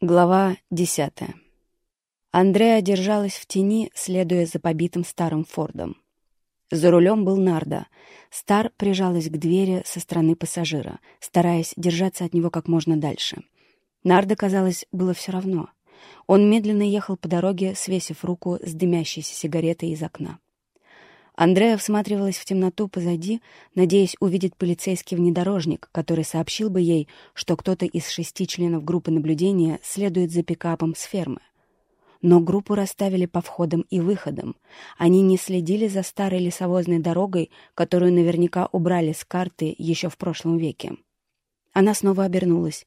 Глава десятая. Андреа держалась в тени, следуя за побитым старым Фордом. За рулем был Нарда. Стар прижалась к двери со стороны пассажира, стараясь держаться от него как можно дальше. Нарда, казалось, было все равно. Он медленно ехал по дороге, свесив руку с дымящейся сигаретой из окна. Андреа всматривалась в темноту позади, надеясь увидеть полицейский внедорожник, который сообщил бы ей, что кто-то из шести членов группы наблюдения следует за пикапом с фермы. Но группу расставили по входам и выходам. Они не следили за старой лесовозной дорогой, которую наверняка убрали с карты еще в прошлом веке. Она снова обернулась.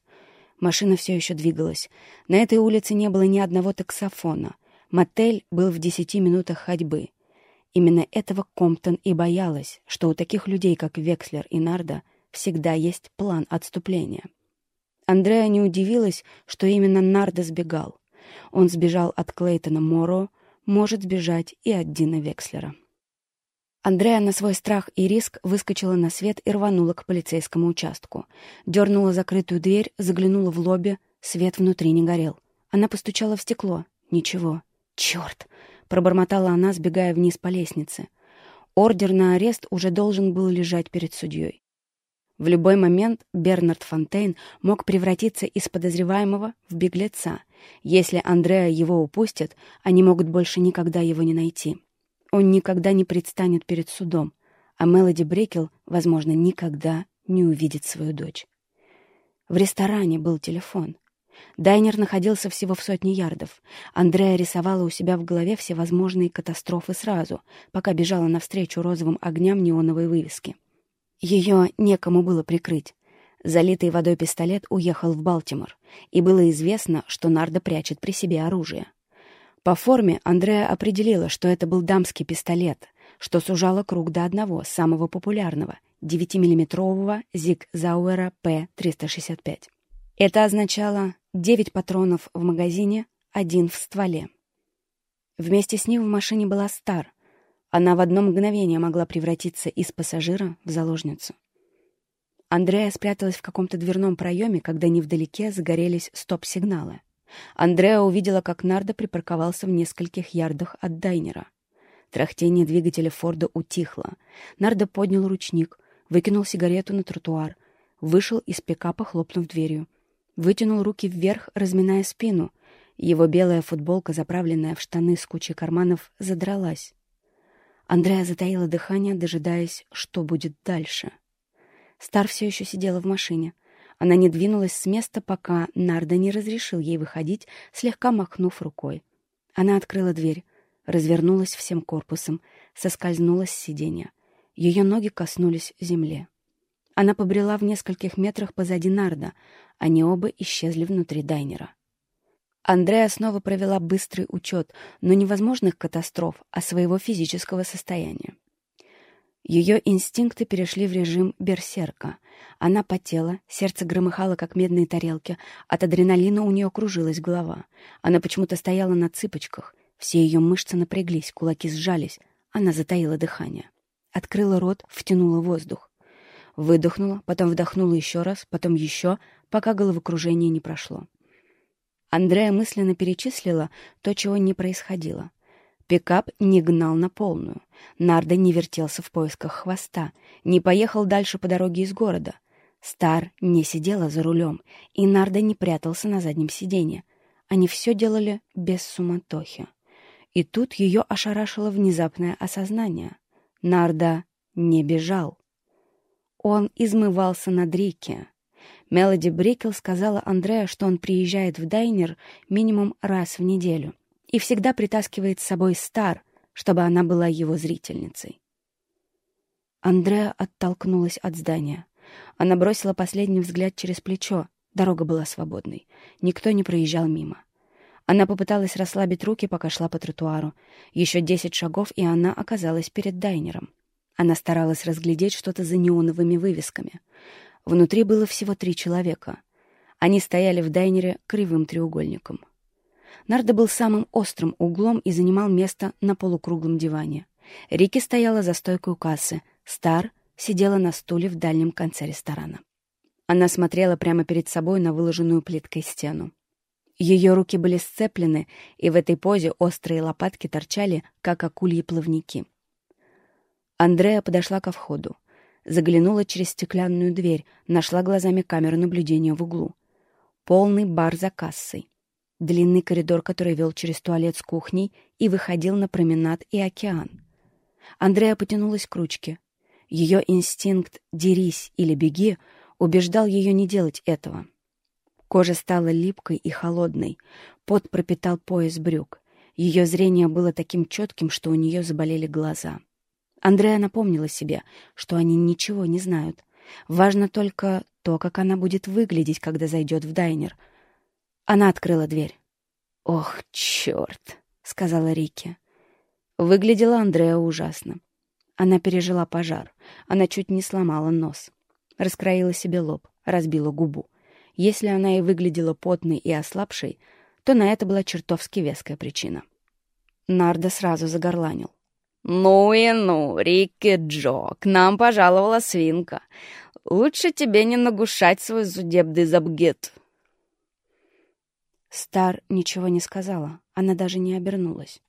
Машина все еще двигалась. На этой улице не было ни одного таксофона. Мотель был в десяти минутах ходьбы — Именно этого Комптон и боялась, что у таких людей, как Векслер и Нарда, всегда есть план отступления. Андреа не удивилась, что именно Нарда сбегал. Он сбежал от Клейтона Моро, может сбежать и от Дина Векслера. Андреа на свой страх и риск выскочила на свет и рванула к полицейскому участку. Дернула закрытую дверь, заглянула в лобби, свет внутри не горел. Она постучала в стекло. Ничего. Черт! Пробормотала она, сбегая вниз по лестнице. Ордер на арест уже должен был лежать перед судьей. В любой момент Бернард Фонтейн мог превратиться из подозреваемого в беглеца. Если Андреа его упустит, они могут больше никогда его не найти. Он никогда не предстанет перед судом, а Мелоди Брекел, возможно, никогда не увидит свою дочь. В ресторане был телефон. Дайнер находился всего в сотне ярдов. Андрея рисовала у себя в голове всевозможные катастрофы сразу, пока бежала навстречу розовым огням неоновой вывески. Ее некому было прикрыть. Залитый водой пистолет уехал в Балтимор, и было известно, что Нарда прячет при себе оружие. По форме Андрея определила, что это был дамский пистолет, что сужало круг до одного, самого популярного — 9-миллиметрового Зиг Зауэра П-365. Это означало девять патронов в магазине, один в стволе. Вместе с ним в машине была Стар. Она в одно мгновение могла превратиться из пассажира в заложницу. Андрея спряталась в каком-то дверном проеме, когда невдалеке загорелись стоп-сигналы. Андреа увидела, как Нардо припарковался в нескольких ярдах от дайнера. Трахтение двигателя Форда утихло. Нардо поднял ручник, выкинул сигарету на тротуар, вышел из пикапа, хлопнув дверью вытянул руки вверх, разминая спину. Его белая футболка, заправленная в штаны с кучей карманов, задралась. Андрея затаила дыхание, дожидаясь, что будет дальше. Стар все еще сидела в машине. Она не двинулась с места, пока Нарда не разрешил ей выходить, слегка махнув рукой. Она открыла дверь, развернулась всем корпусом, соскользнула с сиденья. Ее ноги коснулись земли. Она побрела в нескольких метрах позади Нарда. Они оба исчезли внутри дайнера. Андреа снова провела быстрый учет, но не возможных катастроф, а своего физического состояния. Ее инстинкты перешли в режим берсерка. Она потела, сердце громыхало, как медные тарелки, от адреналина у нее кружилась голова. Она почему-то стояла на цыпочках, все ее мышцы напряглись, кулаки сжались, она затаила дыхание. Открыла рот, втянула воздух. Выдохнула, потом вдохнула еще раз, потом еще, пока головокружение не прошло. Андрея мысленно перечислила то, чего не происходило. Пикап не гнал на полную. Нарда не вертелся в поисках хвоста, не поехал дальше по дороге из города. Стар не сидела за рулем, и Нарда не прятался на заднем сиденье. Они все делали без суматохи. И тут ее ошарашило внезапное осознание. Нарда не бежал. Он измывался над Рикки. Мелоди Брикел сказала Андреа, что он приезжает в дайнер минимум раз в неделю и всегда притаскивает с собой Стар, чтобы она была его зрительницей. Андреа оттолкнулась от здания. Она бросила последний взгляд через плечо. Дорога была свободной. Никто не проезжал мимо. Она попыталась расслабить руки, пока шла по тротуару. Еще десять шагов, и она оказалась перед дайнером. Она старалась разглядеть что-то за неоновыми вывесками. Внутри было всего три человека. Они стояли в дайнере кривым треугольником. Нарда был самым острым углом и занимал место на полукруглом диване. Рики стояла за стойкой у кассы. Стар сидела на стуле в дальнем конце ресторана. Она смотрела прямо перед собой на выложенную плиткой стену. Ее руки были сцеплены, и в этой позе острые лопатки торчали, как акульи плавники. Андрея подошла ко входу. Заглянула через стеклянную дверь, нашла глазами камеру наблюдения в углу. Полный бар за кассой. Длинный коридор, который вел через туалет с кухней и выходил на променад и океан. Андрея потянулась к ручке. Ее инстинкт «дерись» или «беги» убеждал ее не делать этого. Кожа стала липкой и холодной, пот пропитал пояс брюк. Ее зрение было таким четким, что у нее заболели глаза. Андрея напомнила себе, что они ничего не знают. Важно только то, как она будет выглядеть, когда зайдет в дайнер. Она открыла дверь. «Ох, черт!» — сказала Рики. Выглядела Андреа ужасно. Она пережила пожар. Она чуть не сломала нос. Раскроила себе лоб, разбила губу. Если она и выглядела потной и ослабшей, то на это была чертовски веская причина. Нарда сразу загорланил. «Ну и ну, Рикки Джо, к нам пожаловала свинка. Лучше тебе не нагушать свой зудебный забгет». Стар ничего не сказала, она даже не обернулась.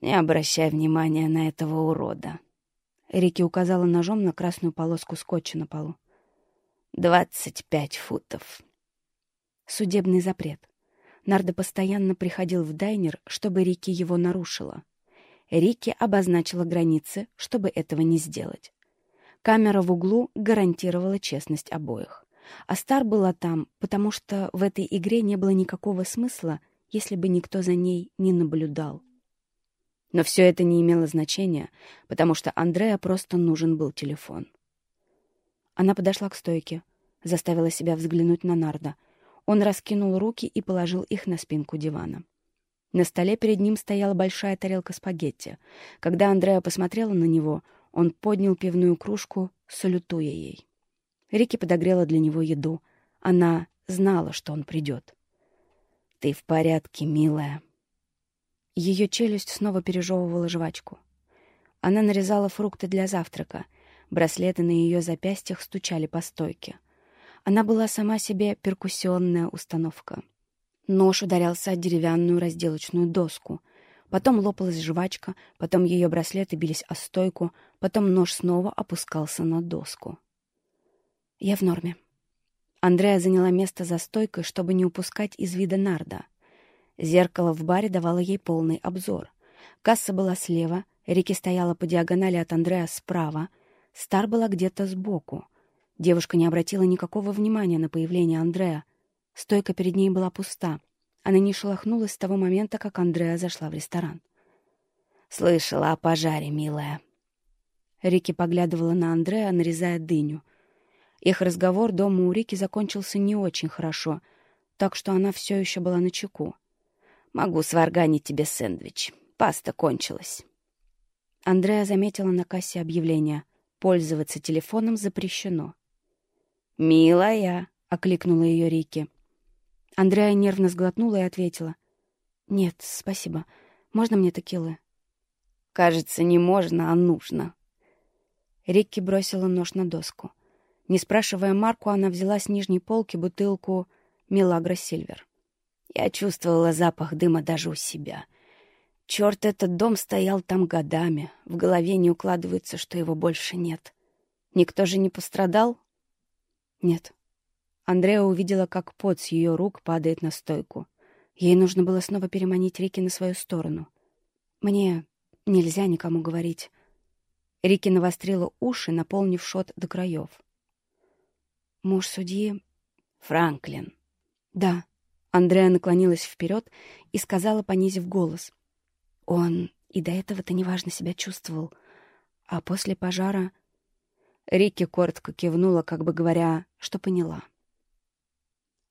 «Не обращай внимания на этого урода». Рики указала ножом на красную полоску скотча на полу. «Двадцать пять футов». Судебный запрет. Нарда постоянно приходил в дайнер, чтобы Рики его нарушила. Рики обозначила границы, чтобы этого не сделать. Камера в углу гарантировала честность обоих. А Стар была там, потому что в этой игре не было никакого смысла, если бы никто за ней не наблюдал. Но все это не имело значения, потому что Андреа просто нужен был телефон. Она подошла к стойке, заставила себя взглянуть на Нарда. Он раскинул руки и положил их на спинку дивана. На столе перед ним стояла большая тарелка спагетти. Когда Андреа посмотрела на него, он поднял пивную кружку, салютуя ей. Рики подогрела для него еду. Она знала, что он придет. «Ты в порядке, милая?» Ее челюсть снова пережевывала жвачку. Она нарезала фрукты для завтрака. Браслеты на ее запястьях стучали по стойке. Она была сама себе перкуссионная установка — Нож ударялся о деревянную разделочную доску. Потом лопалась жвачка, потом ее браслеты бились о стойку, потом нож снова опускался на доску. «Я в норме». Андрея заняла место за стойкой, чтобы не упускать из вида нарда. Зеркало в баре давало ей полный обзор. Касса была слева, Рики стояла по диагонали от Андрея справа, Стар была где-то сбоку. Девушка не обратила никакого внимания на появление Андрея, Стойка перед ней была пуста. Она не шелохнулась с того момента, как Андреа зашла в ресторан. «Слышала о пожаре, милая». Рики поглядывала на Андреа, нарезая дыню. Их разговор дома у Рики закончился не очень хорошо, так что она все еще была на чеку. «Могу сварганить тебе сэндвич. Паста кончилась». Андреа заметила на кассе объявление «Пользоваться телефоном запрещено». «Милая», — окликнула ее Рики. Андрея нервно сглотнула и ответила. «Нет, спасибо. Можно мне текилы?» «Кажется, не можно, а нужно». Рикки бросила нож на доску. Не спрашивая Марку, она взяла с нижней полки бутылку «Милагра Сильвер». Я чувствовала запах дыма даже у себя. Черт, этот дом стоял там годами. В голове не укладывается, что его больше нет. Никто же не пострадал? Нет. Андреа увидела, как пот с ее рук падает на стойку. Ей нужно было снова переманить Рики на свою сторону. «Мне нельзя никому говорить». Рики навострила уши, наполнив шот до краев. «Муж судьи...» «Франклин». «Да». Андреа наклонилась вперед и сказала, понизив голос. «Он и до этого-то неважно себя чувствовал. А после пожара...» Рики коротко кивнула, как бы говоря, что поняла.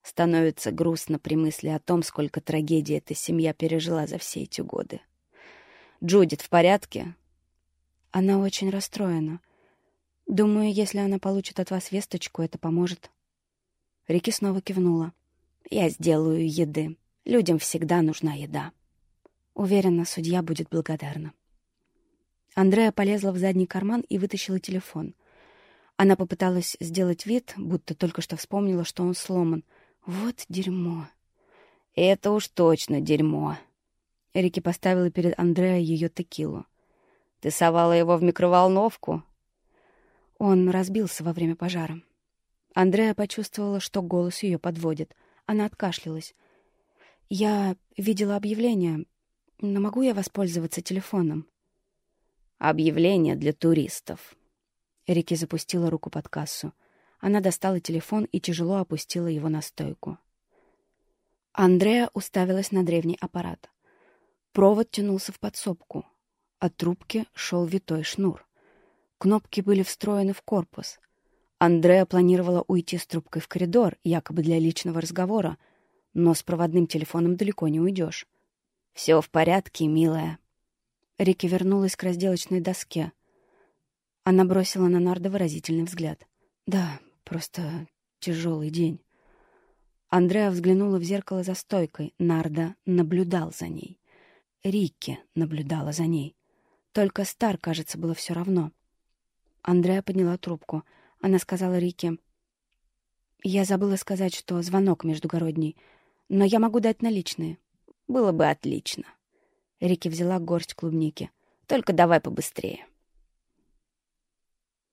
Становится грустно при мысли о том, сколько трагедий эта семья пережила за все эти годы. «Джудит в порядке?» Она очень расстроена. Думаю, если она получит от вас весточку, это поможет. Рики снова кивнула. «Я сделаю еды. Людям всегда нужна еда». Уверена, судья будет благодарна. Андреа полезла в задний карман и вытащила телефон. Она попыталась сделать вид, будто только что вспомнила, что он сломан — вот дерьмо. Это уж точно дерьмо. Рики поставила перед Андреа ее текилу. Ты совала его в микроволновку? Он разбился во время пожара. Андреа почувствовала, что голос ее подводит. Она откашлялась. «Я видела объявление, но могу я воспользоваться телефоном?» «Объявление для туристов». Рики запустила руку под кассу. Она достала телефон и тяжело опустила его на стойку. Андреа уставилась на древний аппарат. Провод тянулся в подсобку. От трубки шел витой шнур. Кнопки были встроены в корпус. Андреа планировала уйти с трубкой в коридор, якобы для личного разговора, но с проводным телефоном далеко не уйдешь. «Все в порядке, милая». Рики вернулась к разделочной доске. Она бросила на Нарда выразительный взгляд. «Да, просто тяжелый день». Андреа взглянула в зеркало за стойкой. Нарда наблюдал за ней. Рикки наблюдала за ней. Только Стар, кажется, было все равно. Андреа подняла трубку — она сказала Рике, «Я забыла сказать, что звонок междугородний, но я могу дать наличные». «Было бы отлично». Рики взяла горсть клубники. «Только давай побыстрее».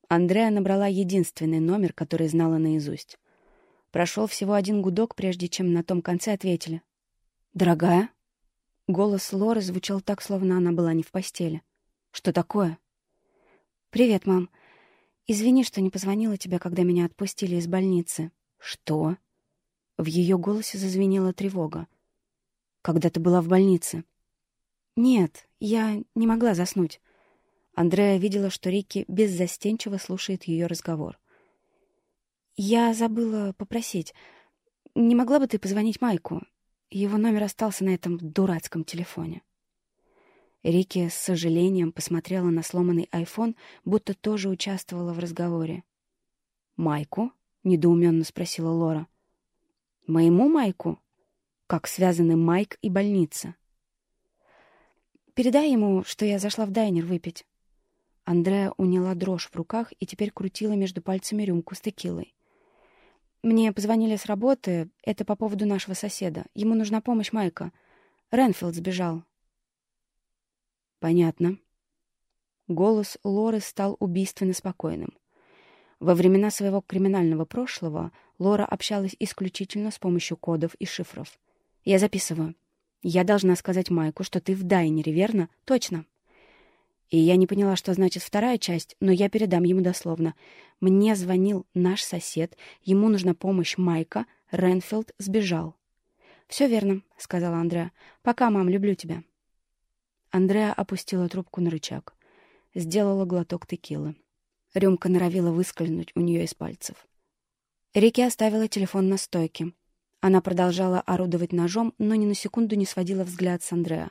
Андреа набрала единственный номер, который знала наизусть. Прошел всего один гудок, прежде чем на том конце ответили. «Дорогая?» Голос Лоры звучал так, словно она была не в постели. «Что такое?» «Привет, мам. «Извини, что не позвонила тебе, когда меня отпустили из больницы». «Что?» В ее голосе зазвенела тревога. «Когда ты была в больнице?» «Нет, я не могла заснуть». Андреа видела, что Рикки беззастенчиво слушает ее разговор. «Я забыла попросить. Не могла бы ты позвонить Майку? Его номер остался на этом дурацком телефоне». Рики с сожалением посмотрела на сломанный айфон, будто тоже участвовала в разговоре. «Майку?» — недоуменно спросила Лора. «Моему Майку? Как связаны Майк и больница?» «Передай ему, что я зашла в дайнер выпить». Андреа уняла дрожь в руках и теперь крутила между пальцами рюмку с текилой. «Мне позвонили с работы. Это по поводу нашего соседа. Ему нужна помощь Майка. Ренфилд сбежал. «Понятно». Голос Лоры стал убийственно спокойным. Во времена своего криминального прошлого Лора общалась исключительно с помощью кодов и шифров. «Я записываю. Я должна сказать Майку, что ты в дайнере, верно? Точно». И я не поняла, что значит вторая часть, но я передам ему дословно. Мне звонил наш сосед, ему нужна помощь Майка, Ренфилд сбежал. «Все верно», — сказала Андреа. «Пока, мам, люблю тебя». Андреа опустила трубку на рычаг. Сделала глоток текилы. Рюмка норовила выскользнуть у нее из пальцев. Рики оставила телефон на стойке. Она продолжала орудовать ножом, но ни на секунду не сводила взгляд с Андреа.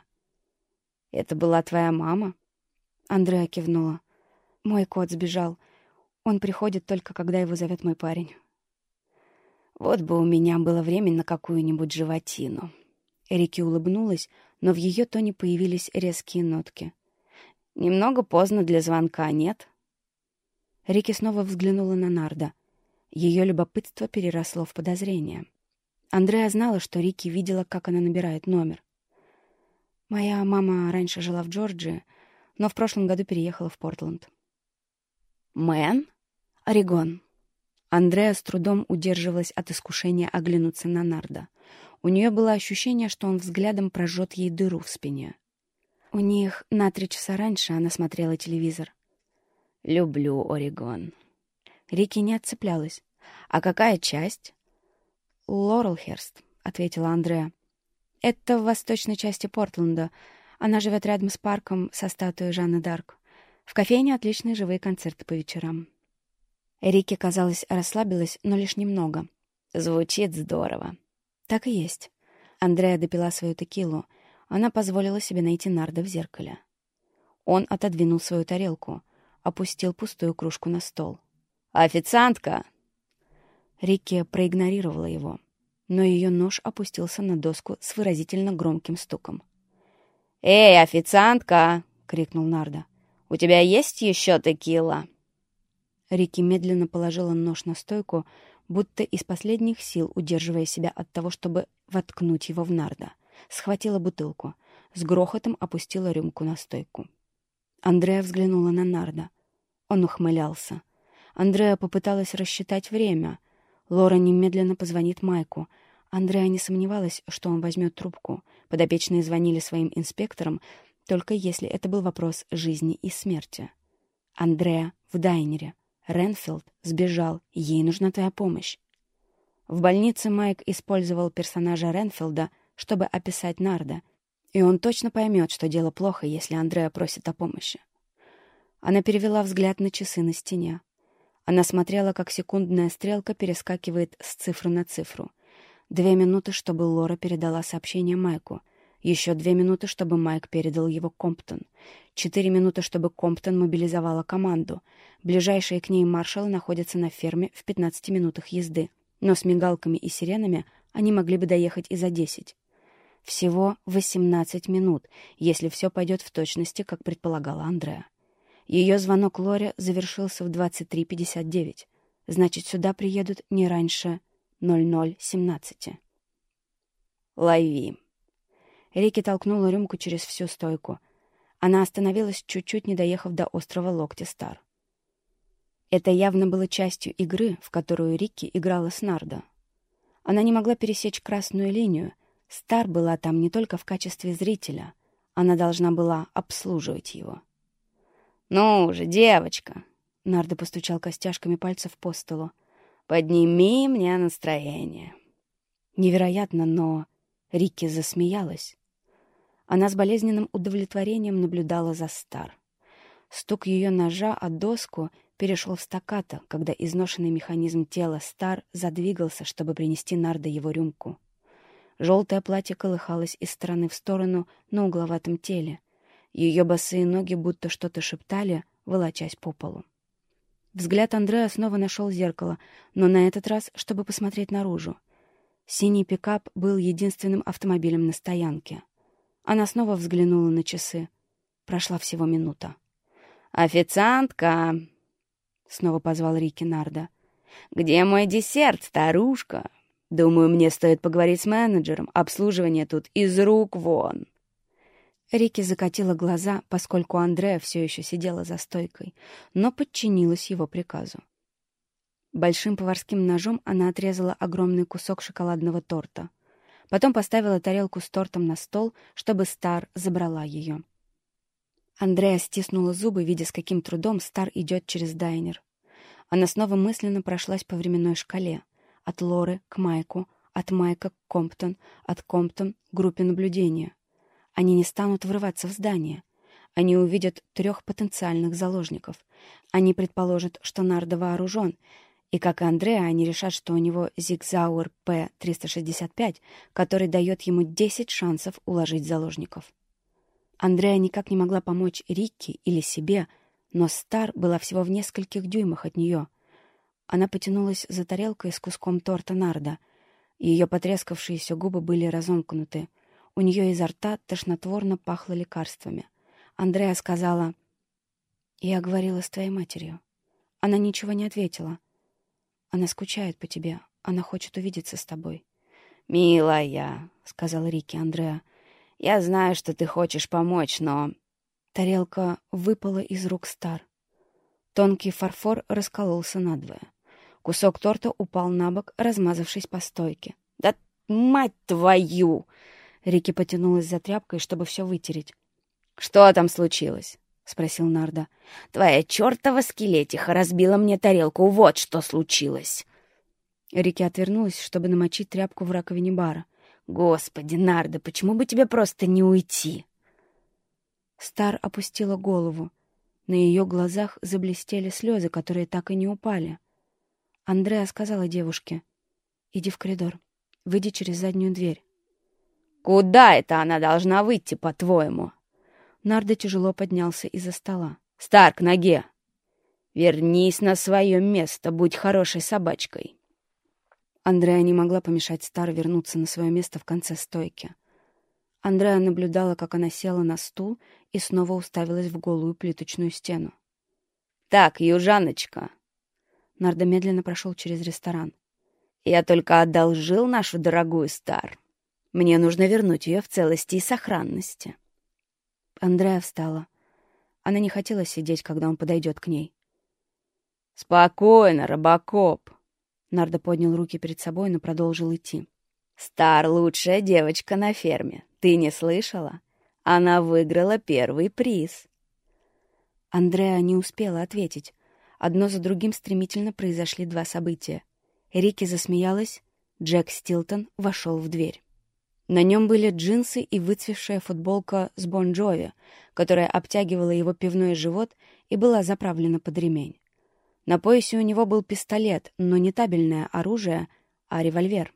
«Это была твоя мама?» Андреа кивнула. «Мой кот сбежал. Он приходит только, когда его зовет мой парень». «Вот бы у меня было время на какую-нибудь животину». Рики улыбнулась, но в ее тоне появились резкие нотки. «Немного поздно для звонка, нет?» Рики снова взглянула на Нарда. Ее любопытство переросло в подозрение. Андреа знала, что Рики видела, как она набирает номер. «Моя мама раньше жила в Джорджии, но в прошлом году переехала в Портленд». «Мэн?» «Орегон». Андреа с трудом удерживалась от искушения оглянуться на Нарда. У нее было ощущение, что он взглядом прожжет ей дыру в спине. У них на три часа раньше она смотрела телевизор. «Люблю Орегон». Рики не отцеплялась. «А какая часть?» «Лорелхерст», — ответила Андреа. «Это в восточной части Портленда. Она живет рядом с парком со статуей Жанны Дарк. В кофейне отличные живые концерты по вечерам». Рики, казалось, расслабилась, но лишь немного. «Звучит здорово», так и есть. Андреа допила свою текилу. Она позволила себе найти Нарда в зеркале. Он отодвинул свою тарелку, опустил пустую кружку на стол. «Официантка!» Рикки проигнорировала его, но ее нож опустился на доску с выразительно громким стуком. «Эй, официантка!» — крикнул Нарда. «У тебя есть еще текила?» Рикки медленно положила нож на стойку, будто из последних сил удерживая себя от того, чтобы воткнуть его в нарда. Схватила бутылку, с грохотом опустила рюмку на стойку. Андрея взглянула на нарда. Он ухмылялся. Андрея попыталась рассчитать время. Лора немедленно позвонит Майку. Андрея не сомневалась, что он возьмет трубку. Подопечные звонили своим инспекторам, только если это был вопрос жизни и смерти. Андреа в дайнере. Ренфилд сбежал, ей нужна твоя помощь. В больнице Майк использовал персонажа Ренфилда, чтобы описать Нарда, и он точно поймет, что дело плохо, если Андреа просит о помощи. Она перевела взгляд на часы на стене. Она смотрела, как секундная стрелка перескакивает с цифры на цифру. Две минуты, чтобы Лора передала сообщение Майку — еще две минуты, чтобы Майк передал его Комптон. Четыре минуты, чтобы Комптон мобилизовала команду. Ближайшие к ней маршалы находятся на ферме в 15 минутах езды. Но с мигалками и сиренами они могли бы доехать и за 10. Всего 18 минут, если все пойдет в точности, как предполагала Андреа. Ее звонок Лоре завершился в 23.59. Значит, сюда приедут не раньше 00.17. «Лови», Рики толкнула рюмку через всю стойку. Она остановилась, чуть-чуть не доехав до острова Локти Стар. Это явно было частью игры, в которую Рикки играла с Нардо. Она не могла пересечь красную линию. Стар была там не только в качестве зрителя. Она должна была обслуживать его. «Ну же, девочка!» Нардо постучал костяшками пальцев по столу. «Подними мне настроение!» Невероятно, но Рикки засмеялась. Она с болезненным удовлетворением наблюдала за Стар. Стук ее ножа о доску перешел в стаккато, когда изношенный механизм тела Стар задвигался, чтобы принести Нарда его рюмку. Желтое платье колыхалось из стороны в сторону на угловатом теле. Ее босые ноги будто что-то шептали, волочась по полу. Взгляд Андреа снова нашел зеркало, но на этот раз, чтобы посмотреть наружу. Синий пикап был единственным автомобилем на стоянке. Она снова взглянула на часы. Прошла всего минута. «Официантка!» — снова позвал Рики Нарда. «Где мой десерт, старушка? Думаю, мне стоит поговорить с менеджером. Обслуживание тут из рук вон». Рики закатила глаза, поскольку Андреа все еще сидела за стойкой, но подчинилась его приказу. Большим поварским ножом она отрезала огромный кусок шоколадного торта — Потом поставила тарелку с тортом на стол, чтобы Стар забрала ее. Андрея стиснула зубы, видя, с каким трудом Стар идет через дайнер. Она снова мысленно прошлась по временной шкале. От Лоры к Майку, от Майка к Комптон, от Комптон к группе наблюдения. Они не станут врываться в здание. Они увидят трех потенциальных заложников. Они предположат, что Нардо вооружен, и, как и Андреа, они решат, что у него Зигзауэр П-365, который дает ему 10 шансов уложить заложников. Андреа никак не могла помочь Рикки или себе, но Стар была всего в нескольких дюймах от нее. Она потянулась за тарелкой с куском торта Нарда. Ее потрескавшиеся губы были разомкнуты. У нее изо рта тошнотворно пахло лекарствами. Андреа сказала, «Я говорила с твоей матерью». Она ничего не ответила. Она скучает по тебе. Она хочет увидеться с тобой. «Милая», — сказал Рики Андреа, — «я знаю, что ты хочешь помочь, но...» Тарелка выпала из рук Стар. Тонкий фарфор раскололся надвое. Кусок торта упал на бок, размазавшись по стойке. «Да мать твою!» Рики потянулась за тряпкой, чтобы все вытереть. «Что там случилось?» — спросил Нарда. «Твоя чертова скелетиха разбила мне тарелку. Вот что случилось!» Рики отвернулась, чтобы намочить тряпку в раковине бара. «Господи, Нарда, почему бы тебе просто не уйти?» Стар опустила голову. На ее глазах заблестели слезы, которые так и не упали. Андреа сказала девушке, «Иди в коридор, выйди через заднюю дверь». «Куда это она должна выйти, по-твоему?» Нардо тяжело поднялся из-за стола. «Стар, к ноге! Вернись на свое место, будь хорошей собачкой!» Андреа не могла помешать Стар вернуться на свое место в конце стойки. Андреа наблюдала, как она села на стул и снова уставилась в голую плиточную стену. «Так, южаночка!» Нардо медленно прошел через ресторан. Я только одолжил нашу дорогую Стар. Мне нужно вернуть ее в целости и сохранности. Андреа встала. Она не хотела сидеть, когда он подойдет к ней. «Спокойно, Робокоп!» Нардо поднял руки перед собой, но продолжил идти. «Стар — лучшая девочка на ферме. Ты не слышала? Она выиграла первый приз». Андреа не успела ответить. Одно за другим стремительно произошли два события. Рики засмеялась, Джек Стилтон вошел в дверь. На нем были джинсы и выцвевшая футболка с Бон Джови, которая обтягивала его пивной живот и была заправлена под ремень. На поясе у него был пистолет, но не табельное оружие, а револьвер.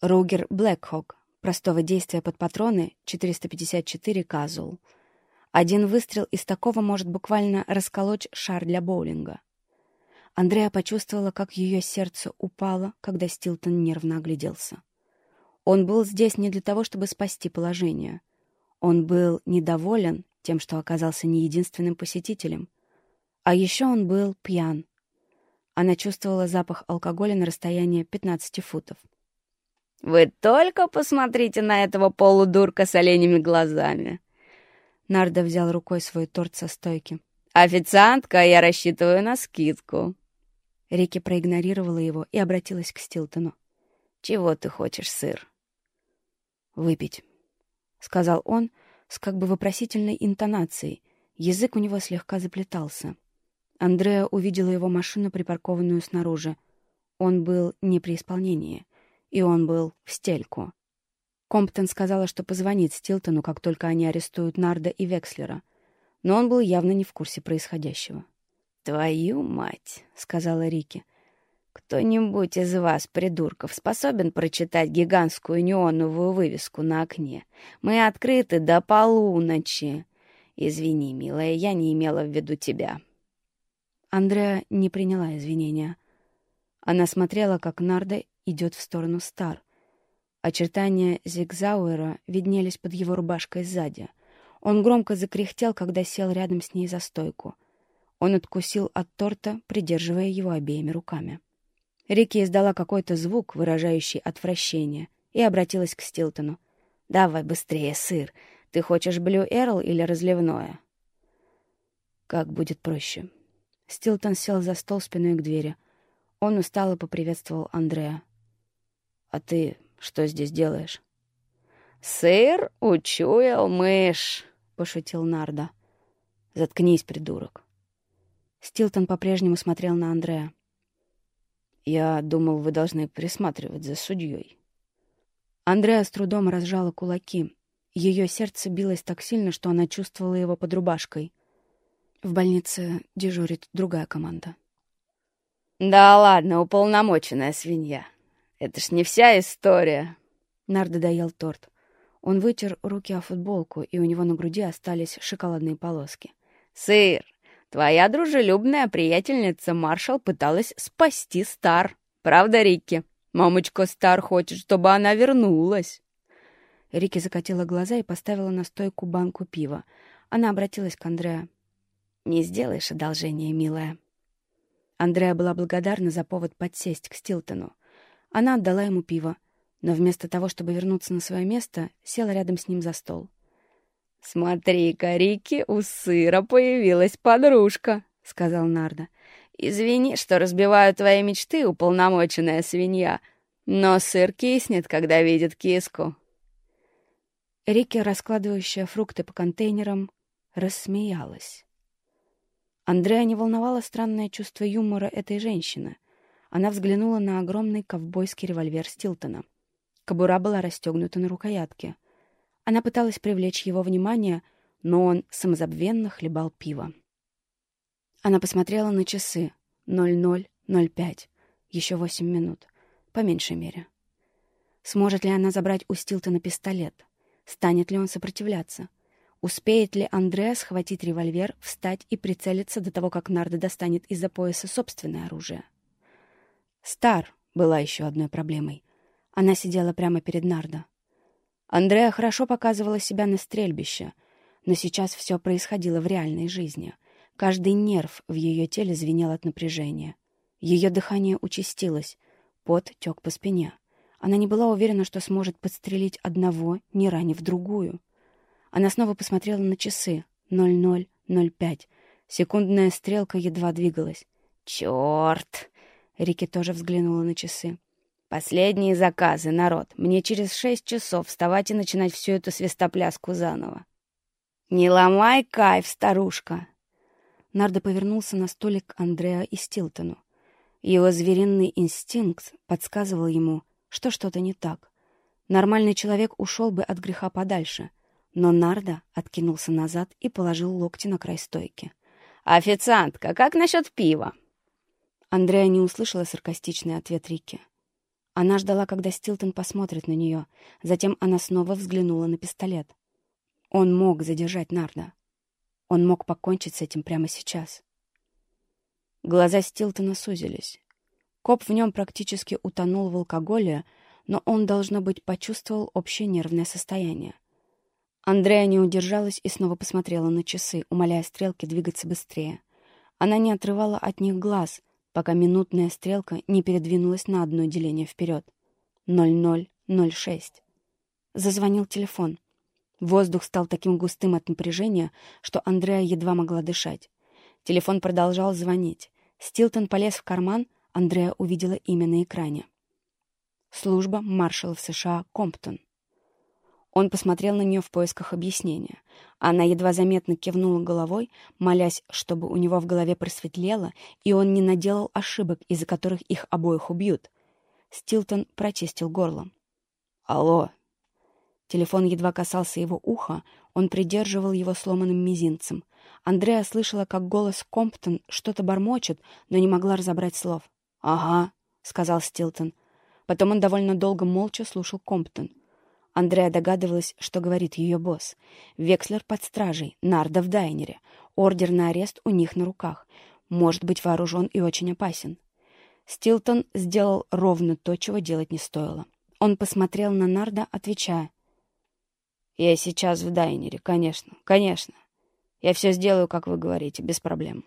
Ругер Блэкхок, простого действия под патроны 454 Казул. Один выстрел из такого может буквально расколоть шар для боулинга. Андреа почувствовала, как ее сердце упало, когда Стилтон нервно огляделся. Он был здесь не для того, чтобы спасти положение. Он был недоволен тем, что оказался не единственным посетителем. А еще он был пьян. Она чувствовала запах алкоголя на расстоянии 15 футов. «Вы только посмотрите на этого полудурка с оленями глазами!» Нарда взял рукой свой торт со стойки. «Официантка, я рассчитываю на скидку!» Рики проигнорировала его и обратилась к Стилтону. «Чего ты хочешь, сыр?» «Выпить», — сказал он с как бы вопросительной интонацией. Язык у него слегка заплетался. Андреа увидела его машину, припаркованную снаружи. Он был не при исполнении, и он был в стельку. Комптон сказала, что позвонит Стилтону, как только они арестуют Нарда и Векслера. Но он был явно не в курсе происходящего. «Твою мать!» — сказала Рики. «Кто-нибудь из вас, придурков, способен прочитать гигантскую неоновую вывеску на окне? Мы открыты до полуночи. Извини, милая, я не имела в виду тебя». Андреа не приняла извинения. Она смотрела, как Нарда идет в сторону Стар. Очертания Зигзауэра виднелись под его рубашкой сзади. Он громко закряхтел, когда сел рядом с ней за стойку. Он откусил от торта, придерживая его обеими руками. Рики издала какой-то звук, выражающий отвращение, и обратилась к Стилтону. «Давай быстрее, сыр. Ты хочешь Блю Эрл или разливное?» «Как будет проще», Стилтон сел за стол спиной к двери. Он устало поприветствовал Андрея. «А ты что здесь делаешь?» «Сыр учуял мышь», — пошутил Нарда. «Заткнись, придурок». Стилтон по-прежнему смотрел на Андрея. «Я думал, вы должны присматривать за судьей». Андреа с трудом разжала кулаки. Ее сердце билось так сильно, что она чувствовала его под рубашкой. В больнице дежурит другая команда. «Да ладно, уполномоченная свинья. Это ж не вся история». Нар доел торт. Он вытер руки о футболку, и у него на груди остались шоколадные полоски. «Сыр, твоя дружелюбная приятельница Маршал пыталась спасти Стар. Правда, Рикки? Мамочка Стар хочет, чтобы она вернулась». Рикки закатила глаза и поставила на стойку банку пива. Она обратилась к Андреа. Не сделаешь одолжение, милая. Андреа была благодарна за повод подсесть к Стилтону. Она отдала ему пиво, но вместо того, чтобы вернуться на свое место, села рядом с ним за стол. «Смотри-ка, Рики, у сыра появилась подружка», — сказал Нарда. «Извини, что разбиваю твои мечты, уполномоченная свинья, но сыр киснет, когда видит киску». Рики, раскладывающая фрукты по контейнерам, рассмеялась. Андрея не волновало странное чувство юмора этой женщины. Она взглянула на огромный ковбойский револьвер Стилтона. Кобура была расстегнута на рукоятке. Она пыталась привлечь его внимание, но он самозабвенно хлебал пиво. Она посмотрела на часы. 00.05. Еще восемь минут. По меньшей мере. Сможет ли она забрать у Стилтона пистолет? Станет ли он сопротивляться? Успеет ли Андреа схватить револьвер, встать и прицелиться до того, как Нарда достанет из-за пояса собственное оружие? Стар была еще одной проблемой. Она сидела прямо перед Нардо. Андреа хорошо показывала себя на стрельбище, но сейчас все происходило в реальной жизни. Каждый нерв в ее теле звенел от напряжения. Ее дыхание участилось, Пот тек по спине. Она не была уверена, что сможет подстрелить одного, не ранив другую. Она снова посмотрела на часы. 00.05. Секундная стрелка едва двигалась. «Черт!» Рики тоже взглянула на часы. «Последние заказы, народ. Мне через шесть часов вставать и начинать всю эту свистопляску заново». «Не ломай кайф, старушка!» Нардо повернулся на столик Андреа и Стилтону. Его звериный инстинкт подсказывал ему, что что-то не так. Нормальный человек ушел бы от греха подальше, но Нардо откинулся назад и положил локти на край стойки. «Официантка, как насчет пива?» Андреа не услышала саркастичный ответ Рики. Она ждала, когда Стилтон посмотрит на нее. Затем она снова взглянула на пистолет. Он мог задержать Нарда. Он мог покончить с этим прямо сейчас. Глаза Стилтона сузились. Коп в нем практически утонул в алкоголе, но он, должно быть, почувствовал общее нервное состояние. Андрея не удержалась и снова посмотрела на часы, умоляя стрелки двигаться быстрее. Она не отрывала от них глаз, пока минутная стрелка не передвинулась на одно деление вперед. 0006. Зазвонил телефон. Воздух стал таким густым от напряжения, что Андрея едва могла дышать. Телефон продолжал звонить. Стилтон полез в карман, Андреа увидела имя на экране. Служба маршалов США Комптон. Он посмотрел на нее в поисках объяснения. Она едва заметно кивнула головой, молясь, чтобы у него в голове просветлело, и он не наделал ошибок, из-за которых их обоих убьют. Стилтон прочистил горло. «Алло!» Телефон едва касался его уха, он придерживал его сломанным мизинцем. Андреа слышала, как голос Комптон что-то бормочет, но не могла разобрать слов. «Ага», — сказал Стилтон. Потом он довольно долго молча слушал Комптон. Андреа догадывалась, что говорит ее босс. Векслер под стражей, Нарда в Дайнере. Ордер на арест у них на руках. Может быть вооружен и очень опасен. Стилтон сделал ровно то, чего делать не стоило. Он посмотрел на Нарда, отвечая. «Я сейчас в Дайнере, конечно, конечно. Я все сделаю, как вы говорите, без проблем».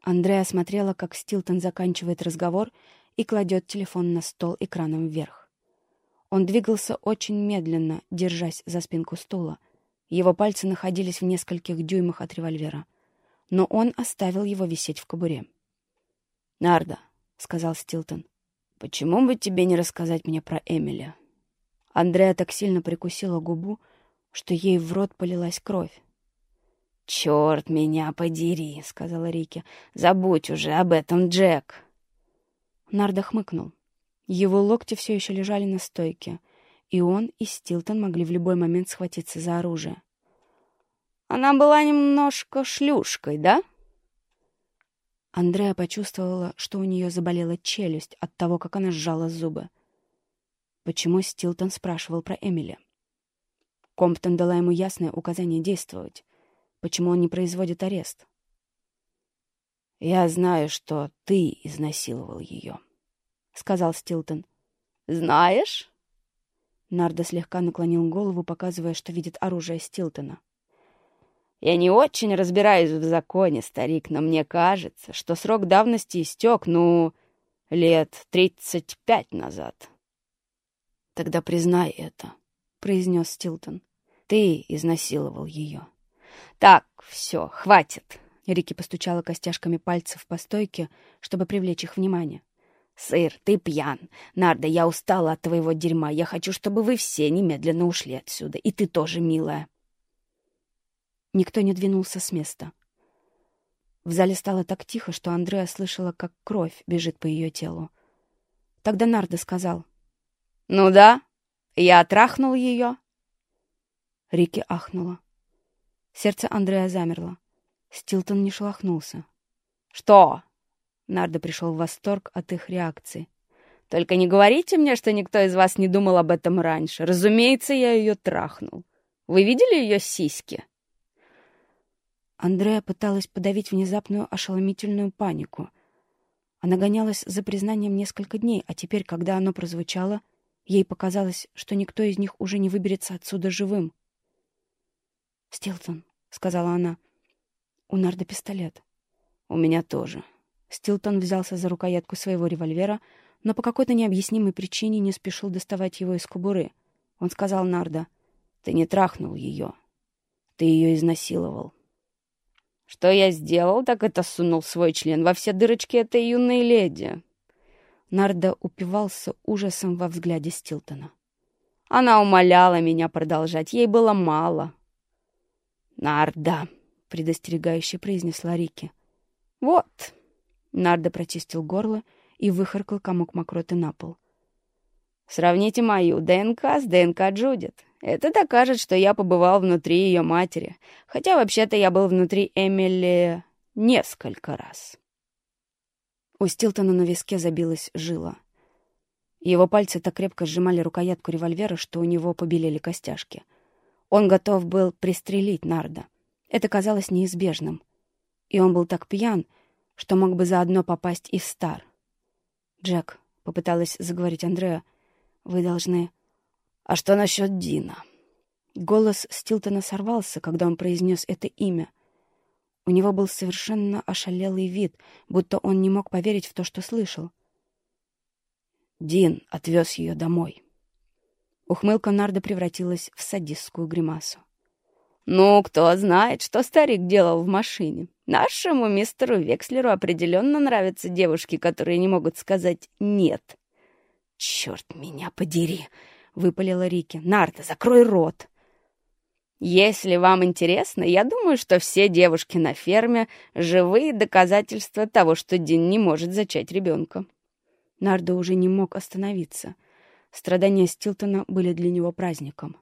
Андреа смотрела, как Стилтон заканчивает разговор и кладет телефон на стол экраном вверх. Он двигался очень медленно, держась за спинку стула. Его пальцы находились в нескольких дюймах от револьвера. Но он оставил его висеть в кобуре. «Нарда», — сказал Стилтон, — «почему бы тебе не рассказать мне про Эмиля?» Андреа так сильно прикусила губу, что ей в рот полилась кровь. «Черт меня подери», — сказала Рики. «Забудь уже об этом, Джек». Нарда хмыкнул. Его локти все еще лежали на стойке, и он и Стилтон могли в любой момент схватиться за оружие. «Она была немножко шлюшкой, да?» Андреа почувствовала, что у нее заболела челюсть от того, как она сжала зубы. Почему Стилтон спрашивал про Эмили? Комптон дала ему ясное указание действовать. Почему он не производит арест? «Я знаю, что ты изнасиловал ее», — сказал Стилтон. «Знаешь?» Нардо слегка наклонил голову, показывая, что видит оружие Стилтона. «Я не очень разбираюсь в законе, старик, но мне кажется, что срок давности истек, ну, лет тридцать пять назад». «Тогда признай это», — произнес Стилтон. «Ты изнасиловал ее». «Так, все, хватит!» Рики постучала костяшками пальцев по стойке, чтобы привлечь их внимание. «Сыр, ты пьян. Нарда, я устала от твоего дерьма. Я хочу, чтобы вы все немедленно ушли отсюда. И ты тоже, милая». Никто не двинулся с места. В зале стало так тихо, что Андреа слышала, как кровь бежит по ее телу. Тогда Нарда сказал. «Ну да, я трахнул ее». Рики ахнула. Сердце Андрея замерло. Стилтон не шелохнулся. «Что?» Нардо пришел в восторг от их реакции. «Только не говорите мне, что никто из вас не думал об этом раньше. Разумеется, я ее трахнул. Вы видели ее сиськи?» Андрея пыталась подавить внезапную ошеломительную панику. Она гонялась за признанием несколько дней, а теперь, когда оно прозвучало, ей показалось, что никто из них уже не выберется отсюда живым. «Стилтон», — сказала она, — «у Нарда пистолет». «У меня тоже». Стилтон взялся за рукоятку своего револьвера, но по какой-то необъяснимой причине не спешил доставать его из кобуры. Он сказал Нарда, «Ты не трахнул ее. Ты ее изнасиловал». «Что я сделал, так это сунул свой член во все дырочки этой юной леди». Нарда упивался ужасом во взгляде Стилтона. Она умоляла меня продолжать, ей было мало. «Нарда», — предостерегающе произнесла Рики. «Вот». Нарда прочистил горло и выхаркал комок мокроты на пол. «Сравните мою ДНК с ДНК Джудит. Это докажет, что я побывал внутри ее матери, хотя вообще-то я был внутри Эмили несколько раз». У Стилтона на виске забилась жила. Его пальцы так крепко сжимали рукоятку револьвера, что у него побелели костяшки. Он готов был пристрелить Нарда. Это казалось неизбежным. И он был так пьян, что мог бы заодно попасть и в Стар. «Джек», — попыталась заговорить Андреа, — «вы должны...» «А что насчет Дина?» Голос Стилтона сорвался, когда он произнес это имя. У него был совершенно ошалелый вид, будто он не мог поверить в то, что слышал. Дин отвез ее домой. Ухмылка Нарда превратилась в садистскую гримасу. «Ну, кто знает, что старик делал в машине. Нашему мистеру Векслеру определенно нравятся девушки, которые не могут сказать «нет». «Черт меня подери!» — выпалила Рики. «Нарда, закрой рот!» «Если вам интересно, я думаю, что все девушки на ферме — живые доказательства того, что Дин не может зачать ребенка». Нарда уже не мог остановиться. Страдания Стилтона были для него праздником.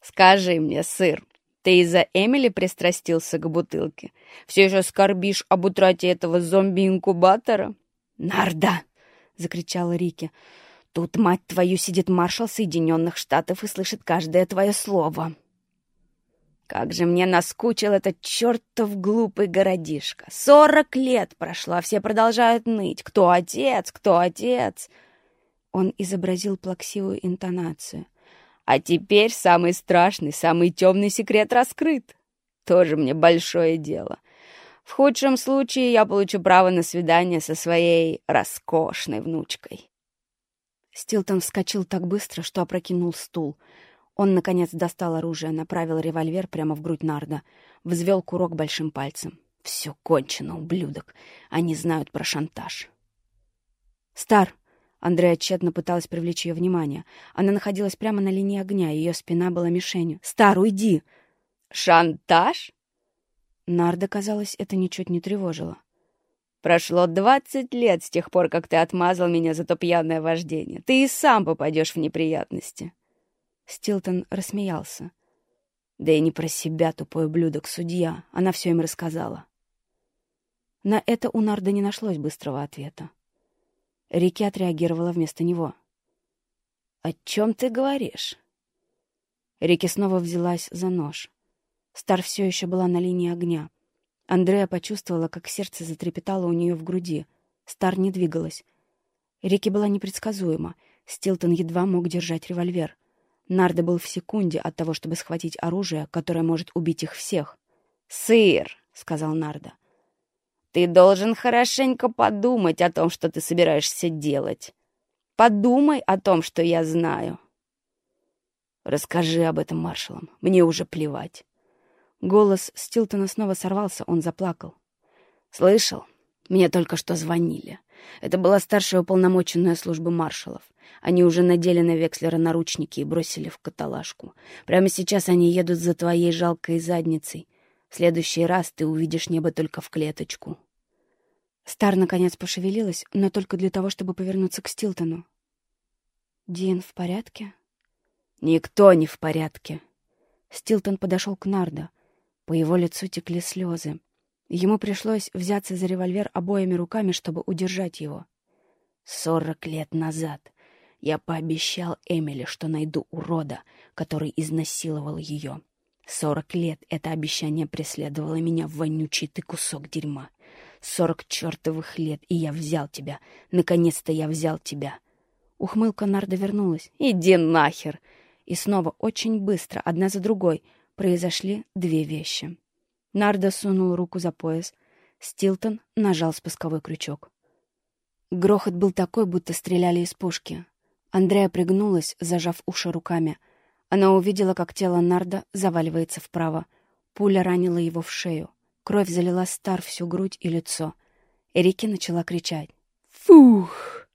«Скажи мне, сыр, ты из-за Эмили пристрастился к бутылке? Все еще скорбишь об утрате этого зомби-инкубатора?» «Нарда!» — закричала Рики. «Тут, мать твою, сидит маршал Соединенных Штатов и слышит каждое твое слово». Как же мне наскучил этот чертов глупый городишко. Сорок лет прошло, а все продолжают ныть. Кто отец? Кто отец? Он изобразил плаксивую интонацию. А теперь самый страшный, самый темный секрет раскрыт. Тоже мне большое дело. В худшем случае я получу право на свидание со своей роскошной внучкой. Стилтон вскочил так быстро, что опрокинул стул. Он, наконец, достал оружие, направил револьвер прямо в грудь Нарда, взвел курок большим пальцем. «Все кончено, ублюдок. Они знают про шантаж». «Стар!» Андрея тщетно пыталась привлечь ее внимание. Она находилась прямо на линии огня, ее спина была мишенью. «Стар, уйди!» «Шантаж?» Нарда, казалось, это ничуть не тревожило. «Прошло двадцать лет с тех пор, как ты отмазал меня за то пьяное вождение. Ты и сам попадешь в неприятности». Стилтон рассмеялся. «Да и не про себя, тупой ублюдок, судья. Она все им рассказала». На это у Нарда не нашлось быстрого ответа. Рики отреагировала вместо него. «О чем ты говоришь?» Рики снова взялась за нож. Стар все еще была на линии огня. Андрея почувствовала, как сердце затрепетало у нее в груди. Стар не двигалась. Рики была непредсказуема. Стилтон едва мог держать револьвер. Нарда был в секунде от того, чтобы схватить оружие, которое может убить их всех. «Сыр!» — сказал Нарда. Ты должен хорошенько подумать о том, что ты собираешься делать. Подумай о том, что я знаю. Расскажи об этом маршалам. Мне уже плевать. Голос Стилтона снова сорвался, он заплакал. Слышал? Мне только что звонили. Это была старшая уполномоченная служба маршалов. Они уже надели на Векслера наручники и бросили в каталажку. Прямо сейчас они едут за твоей жалкой задницей. Следующий раз ты увидишь небо только в клеточку. Стар, наконец, пошевелилась, но только для того, чтобы повернуться к Стилтону. «Дин в порядке?» «Никто не в порядке!» Стилтон подошел к Нардо. По его лицу текли слезы. Ему пришлось взяться за револьвер обоими руками, чтобы удержать его. «Сорок лет назад я пообещал Эмили, что найду урода, который изнасиловал ее. Сорок лет это обещание преследовало меня вонючий ты кусок дерьма. Сорок чертовых лет, и я взял тебя. Наконец-то я взял тебя. Ухмылка Нарда вернулась. «Иди нахер!» И снова очень быстро, одна за другой, произошли две вещи. Нарда сунул руку за пояс. Стилтон нажал спусковой крючок. Грохот был такой, будто стреляли из пушки. Андрея пригнулась, зажав уши руками. Она увидела, как тело Нарда заваливается вправо. Пуля ранила его в шею. Кровь залила Стар всю грудь и лицо. Эрики начала кричать. «Фух!»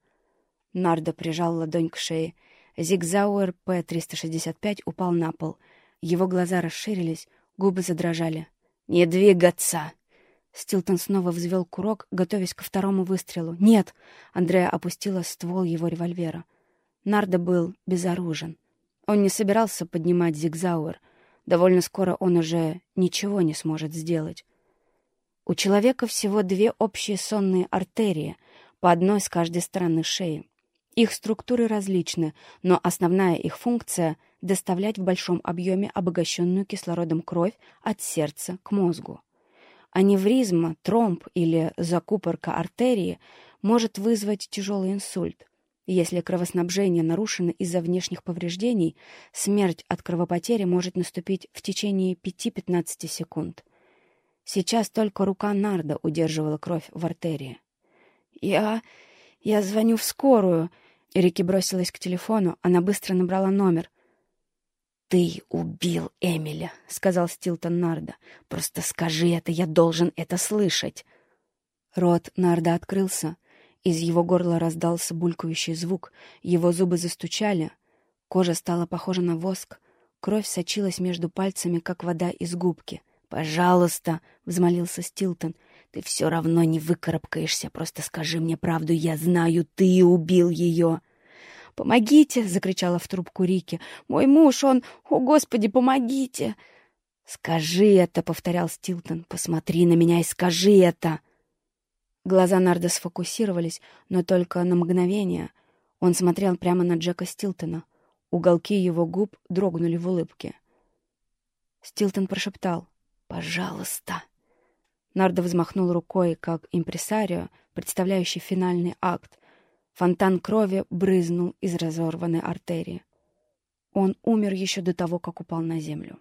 Нардо прижал ладонь к шее. Зигзауэр П-365 упал на пол. Его глаза расширились, губы задрожали. «Не двигаться!» Стилтон снова взвел курок, готовясь ко второму выстрелу. «Нет!» — Андрея опустила ствол его револьвера. Нардо был безоружен. Он не собирался поднимать зигзауэр. Довольно скоро он уже ничего не сможет сделать. У человека всего две общие сонные артерии, по одной с каждой стороны шеи. Их структуры различны, но основная их функция — доставлять в большом объеме обогащенную кислородом кровь от сердца к мозгу. Аневризма, тромб или закупорка артерии может вызвать тяжелый инсульт. Если кровоснабжение нарушено из-за внешних повреждений, смерть от кровопотери может наступить в течение 5-15 секунд. Сейчас только рука Нарда удерживала кровь в артерии. «Я... я звоню в скорую», Рики бросилась к телефону, она быстро набрала номер. «Ты убил Эмиля», — сказал Стилтон Нарда. «Просто скажи это, я должен это слышать». Рот Нарда открылся. Из его горла раздался булькающий звук, его зубы застучали, кожа стала похожа на воск, кровь сочилась между пальцами, как вода из губки. «Пожалуйста», — взмолился Стилтон, — «ты все равно не выкарабкаешься, просто скажи мне правду, я знаю, ты убил ее». «Помогите!» — закричала в трубку Рики. «Мой муж, он... О, Господи, помогите!» «Скажи это!» — повторял Стилтон. «Посмотри на меня и скажи это!» Глаза Нарда сфокусировались, но только на мгновение. Он смотрел прямо на Джека Стилтона. Уголки его губ дрогнули в улыбке. Стилтон прошептал «Пожалуйста!» Нардо взмахнул рукой, как импресарио, представляющий финальный акт, Фонтан крови брызнул из разорванной артерии. Он умер еще до того, как упал на землю.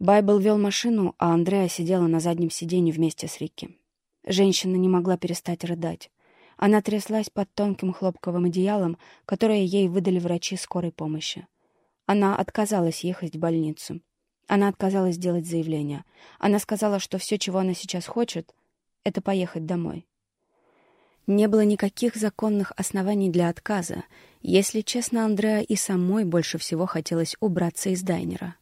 Байбл вел машину, а Андреа сидела на заднем сиденье вместе с Рикки. Женщина не могла перестать рыдать. Она тряслась под тонким хлопковым одеялом, которое ей выдали врачи скорой помощи. Она отказалась ехать в больницу. Она отказалась делать заявление. Она сказала, что все, чего она сейчас хочет, — это поехать домой. Не было никаких законных оснований для отказа. Если честно, Андреа и самой больше всего хотелось убраться из дайнера.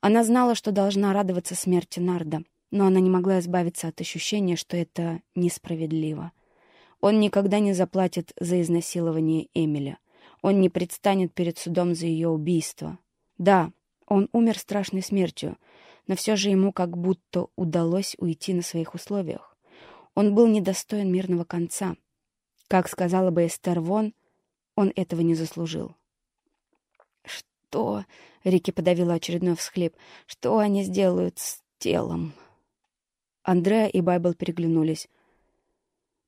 Она знала, что должна радоваться смерти Нарда, но она не могла избавиться от ощущения, что это несправедливо. Он никогда не заплатит за изнасилование Эмиля. Он не предстанет перед судом за ее убийство. Да, он умер страшной смертью, но все же ему как будто удалось уйти на своих условиях. Он был недостоин мирного конца. Как сказала бы Эстер Вон, он этого не заслужил. «Что?» — Рики подавила очередной всхлип. «Что они сделают с телом?» Андреа и Байбл переглянулись.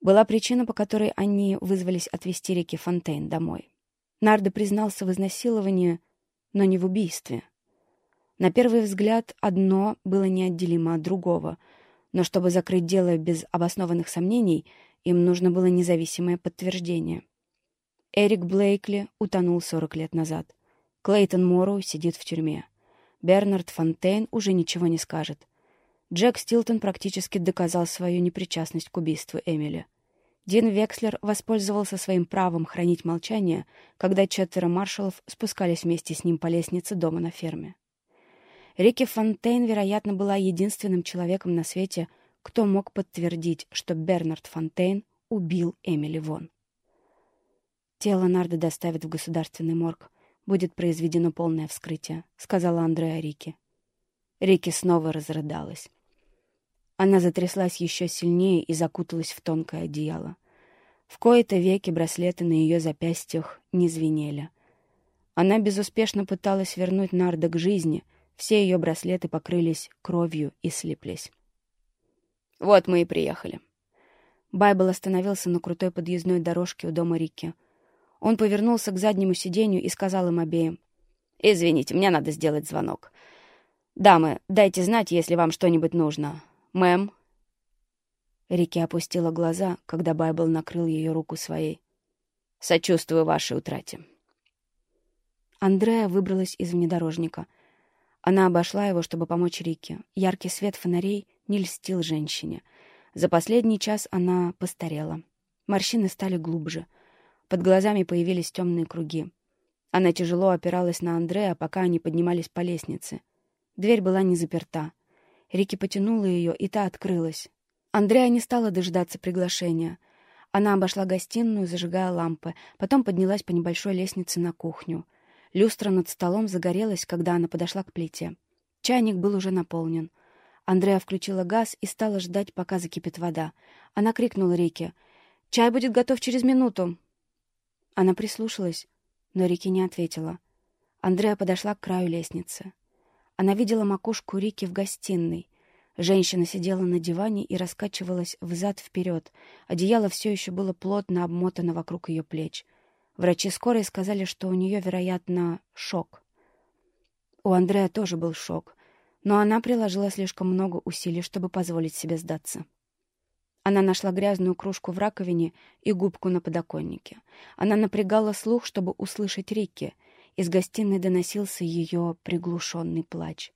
Была причина, по которой они вызвались отвезти Рики Фонтейн домой. Нардо признался в изнасиловании, но не в убийстве. На первый взгляд одно было неотделимо от другого — но чтобы закрыть дело без обоснованных сомнений, им нужно было независимое подтверждение. Эрик Блейкли утонул 40 лет назад. Клейтон Морроу сидит в тюрьме. Бернард Фонтейн уже ничего не скажет. Джек Стилтон практически доказал свою непричастность к убийству Эмили. Дин Векслер воспользовался своим правом хранить молчание, когда четверо маршалов спускались вместе с ним по лестнице дома на ферме. Рики Фонтейн, вероятно, была единственным человеком на свете, кто мог подтвердить, что Бернард Фонтейн убил Эмили Вон. «Тело Нарда доставят в государственный морг. Будет произведено полное вскрытие», — сказала Андреа Рики. Рики снова разрыдалась. Она затряслась еще сильнее и закуталась в тонкое одеяло. В кои-то веки браслеты на ее запястьях не звенели. Она безуспешно пыталась вернуть Нарда к жизни — все ее браслеты покрылись кровью и слиплись. «Вот мы и приехали». Байбл остановился на крутой подъездной дорожке у дома Рикки. Он повернулся к заднему сиденью и сказал им обеим. «Извините, мне надо сделать звонок. Дамы, дайте знать, если вам что-нибудь нужно. Мэм?» Рики опустила глаза, когда Байбл накрыл ее руку своей. «Сочувствую вашей утрате». Андреа выбралась из внедорожника. Она обошла его, чтобы помочь Рике. Яркий свет фонарей не льстил женщине. За последний час она постарела. Морщины стали глубже. Под глазами появились темные круги. Она тяжело опиралась на Андреа, пока они поднимались по лестнице. Дверь была не заперта. Рики потянула ее, и та открылась. Андреа не стала дожидаться приглашения. Она обошла гостиную, зажигая лампы, потом поднялась по небольшой лестнице на кухню. Люстра над столом загорелась, когда она подошла к плите. Чайник был уже наполнен. Андреа включила газ и стала ждать, пока закипит вода. Она крикнула Рике. «Чай будет готов через минуту!» Она прислушалась, но Рики не ответила. Андреа подошла к краю лестницы. Она видела макушку Рики в гостиной. Женщина сидела на диване и раскачивалась взад-вперед. Одеяло все еще было плотно обмотано вокруг ее плеч. Врачи скорой сказали, что у нее, вероятно, шок. У Андрея тоже был шок, но она приложила слишком много усилий, чтобы позволить себе сдаться. Она нашла грязную кружку в раковине и губку на подоконнике. Она напрягала слух, чтобы услышать Рикки. Из гостиной доносился ее приглушенный плач.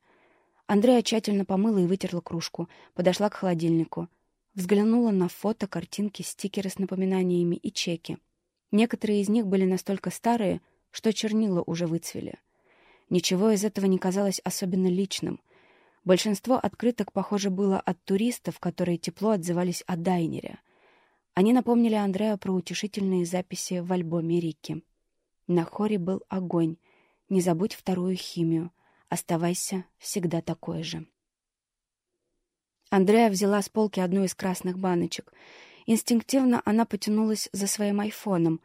Андрея тщательно помыла и вытерла кружку, подошла к холодильнику. Взглянула на фото, картинки, стикеры с напоминаниями и чеки. Некоторые из них были настолько старые, что чернила уже выцвели. Ничего из этого не казалось особенно личным. Большинство открыток, похоже, было от туристов, которые тепло отзывались о дайнере. Они напомнили Андреа про утешительные записи в альбоме Рики. На хоре был огонь. Не забудь вторую химию. Оставайся всегда такой же. Андреа взяла с полки одну из красных баночек — Инстинктивно она потянулась за своим айфоном.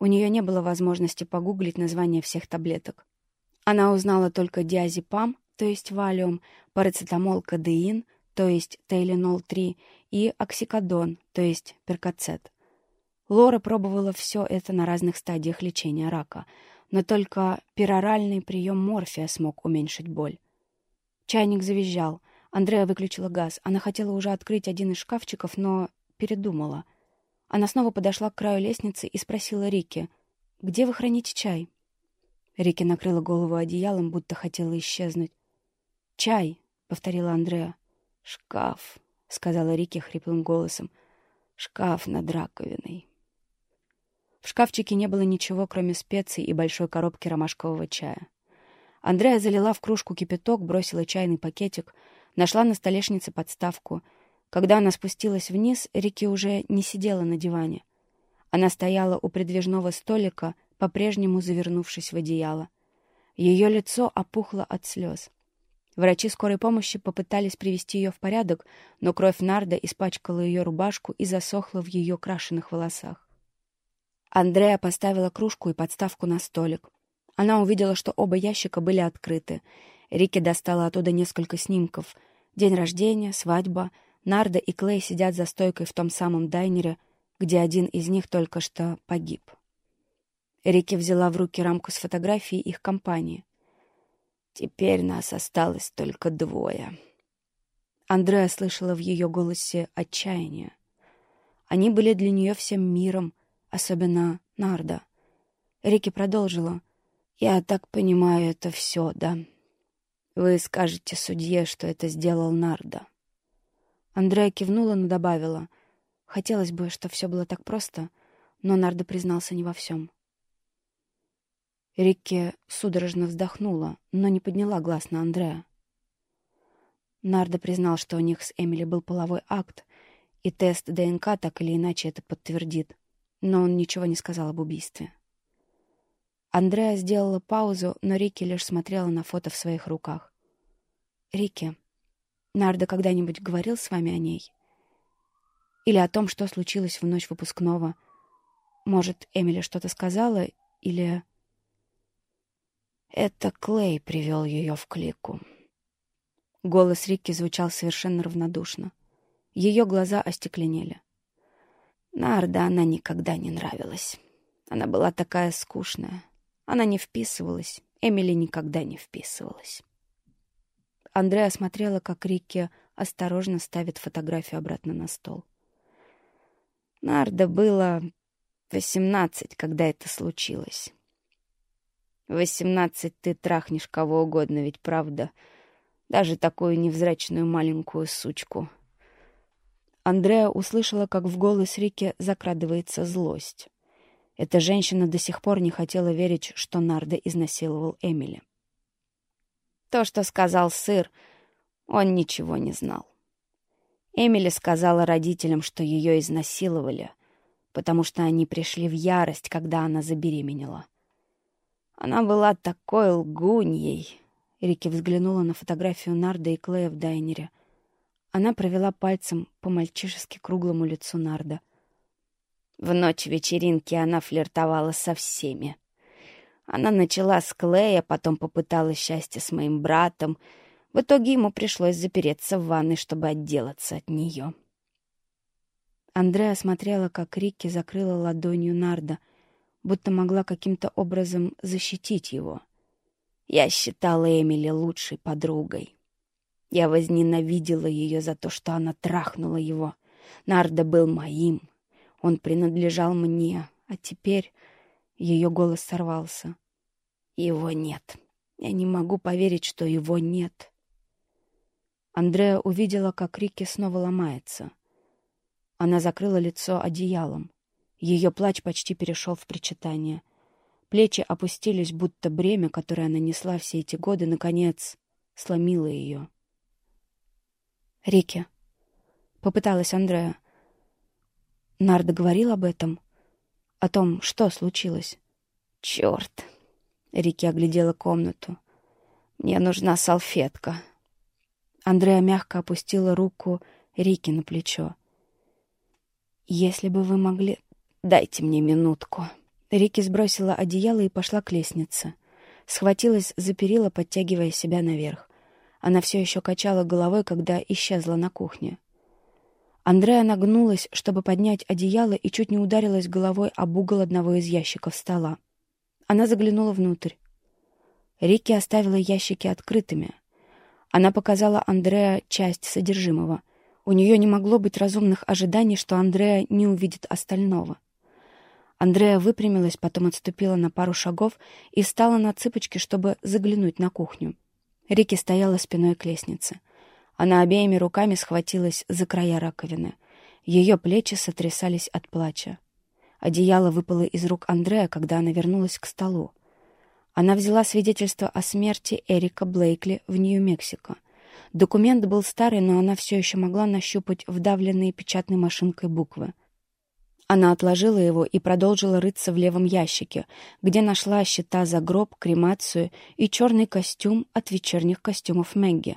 У нее не было возможности погуглить название всех таблеток. Она узнала только диазепам, то есть валиум, парацетамол кадеин, то есть тейленол-3, и оксикодон, то есть перкацет. Лора пробовала все это на разных стадиях лечения рака, но только пероральный прием морфия смог уменьшить боль. Чайник завизжал. Андрея выключила газ. Она хотела уже открыть один из шкафчиков, но передумала. Она снова подошла к краю лестницы и спросила Рики, «Где вы храните чай?» Рики накрыла голову одеялом, будто хотела исчезнуть. «Чай», — повторила Андреа. «Шкаф», — сказала Рики хриплым голосом. «Шкаф над раковиной». В шкафчике не было ничего, кроме специй и большой коробки ромашкового чая. Андреа залила в кружку кипяток, бросила чайный пакетик, нашла на столешнице подставку — когда она спустилась вниз, Рики уже не сидела на диване. Она стояла у придвижного столика, по-прежнему завернувшись в одеяло. Ее лицо опухло от слез. Врачи скорой помощи попытались привести ее в порядок, но кровь Нарда испачкала ее рубашку и засохла в ее крашеных волосах. Андрея поставила кружку и подставку на столик. Она увидела, что оба ящика были открыты. Рики достала оттуда несколько снимков. День рождения, свадьба — Нарда и Клей сидят за стойкой в том самом дайнере, где один из них только что погиб. Рики взяла в руки рамку с фотографией их компании. «Теперь нас осталось только двое». Андреа слышала в ее голосе отчаяние. Они были для нее всем миром, особенно Нарда. Рики продолжила. «Я так понимаю, это все, да? Вы скажете судье, что это сделал Нарда». Андрея кивнула, но добавила. Хотелось бы, чтобы все было так просто, но Нардо признался не во всем. Рикки судорожно вздохнула, но не подняла глаз на Андрея. Нардо признал, что у них с Эмили был половой акт, и тест ДНК так или иначе это подтвердит, но он ничего не сказал об убийстве. Андреа сделала паузу, но Рикки лишь смотрела на фото в своих руках. «Рикки», Нардо когда-нибудь говорил с вами о ней? Или о том, что случилось в ночь выпускного? Может, Эмили что-то сказала? Или... Это Клей привел ее в клику. Голос Рикки звучал совершенно равнодушно. Ее глаза остекленели. Нарда она никогда не нравилась. Она была такая скучная. Она не вписывалась. Эмили никогда не вписывалась. Андреа смотрела, как Рикки осторожно ставит фотографию обратно на стол. Нарда было восемнадцать, когда это случилось. Восемнадцать ты трахнешь кого угодно, ведь правда? Даже такую невзрачную маленькую сучку. Андреа услышала, как в голос Рики закрадывается злость. Эта женщина до сих пор не хотела верить, что Нарда изнасиловал Эмили. То, что сказал сыр, он ничего не знал. Эмили сказала родителям, что ее изнасиловали, потому что они пришли в ярость, когда она забеременела. Она была такой лгуньей. Рики взглянула на фотографию Нарда и Клея в дайнере. Она провела пальцем по мальчишески круглому лицу Нарда. В ночь вечеринки она флиртовала со всеми. Она начала с Клея, потом попыталась счастье с моим братом. В итоге ему пришлось запереться в ванной, чтобы отделаться от нее. Андреа смотрела, как Рикки закрыла ладонью Нарда — будто могла каким-то образом защитить его. Я считала Эмили лучшей подругой. Я возненавидела ее за то, что она трахнула его. Нарда был моим. Он принадлежал мне. А теперь ее голос сорвался. Его нет. Я не могу поверить, что его нет. Андреа увидела, как Рикки снова ломается. Она закрыла лицо одеялом. Ее плач почти перешел в причитание. Плечи опустились, будто бремя, которое она несла все эти годы, наконец сломило ее. «Рики», — попыталась Андреа. Нарда говорил об этом, о том, что случилось. «Черт!» — Рики оглядела комнату. «Мне нужна салфетка». Андреа мягко опустила руку Рики на плечо. «Если бы вы могли...» «Дайте мне минутку». Рики сбросила одеяло и пошла к лестнице. Схватилась за перила, подтягивая себя наверх. Она все еще качала головой, когда исчезла на кухне. Андреа нагнулась, чтобы поднять одеяло, и чуть не ударилась головой об угол одного из ящиков стола. Она заглянула внутрь. Рики оставила ящики открытыми. Она показала Андреа часть содержимого. У нее не могло быть разумных ожиданий, что Андреа не увидит остального. Андрея выпрямилась, потом отступила на пару шагов и встала на цыпочки, чтобы заглянуть на кухню. Рики стояла спиной к лестнице. Она обеими руками схватилась за края раковины. Ее плечи сотрясались от плача. Одеяло выпало из рук Андрея, когда она вернулась к столу. Она взяла свидетельство о смерти Эрика Блейкли в Нью-Мексико. Документ был старый, но она все еще могла нащупать вдавленные печатной машинкой буквы — она отложила его и продолжила рыться в левом ящике, где нашла счета за гроб, кремацию и черный костюм от вечерних костюмов Мэгги.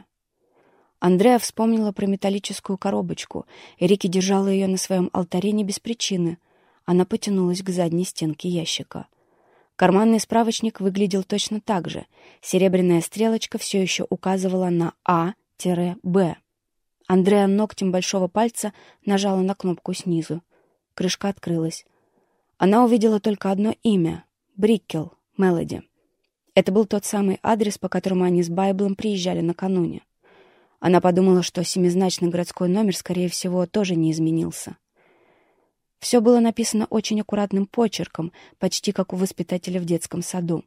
Андреа вспомнила про металлическую коробочку. Рики держала ее на своем алтаре не без причины. Она потянулась к задней стенке ящика. Карманный справочник выглядел точно так же. Серебряная стрелочка все еще указывала на А-Б. Андреа ногтем большого пальца нажала на кнопку снизу. Крышка открылась. Она увидела только одно имя — Бриккел, Мелоди. Это был тот самый адрес, по которому они с Байблом приезжали накануне. Она подумала, что семизначный городской номер, скорее всего, тоже не изменился. Все было написано очень аккуратным почерком, почти как у воспитателя в детском саду.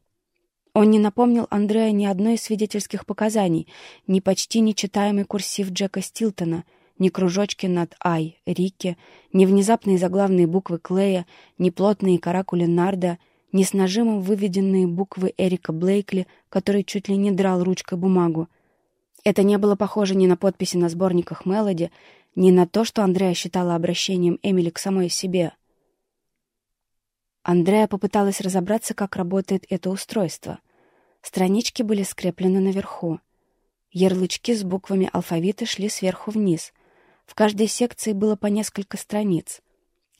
Он не напомнил Андрея ни одной из свидетельских показаний, ни почти нечитаемый курсив Джека Стилтона — ни кружочки над «Ай» Рикки, ни внезапные заглавные буквы Клея, ни плотные каракули Нарда, ни с нажимом выведенные буквы Эрика Блейкли, который чуть ли не драл ручкой бумагу. Это не было похоже ни на подписи на сборниках Мелоди, ни на то, что Андрея считала обращением Эмили к самой себе. Андрея попыталась разобраться, как работает это устройство. Странички были скреплены наверху. Ярлычки с буквами алфавита шли сверху вниз — в каждой секции было по несколько страниц.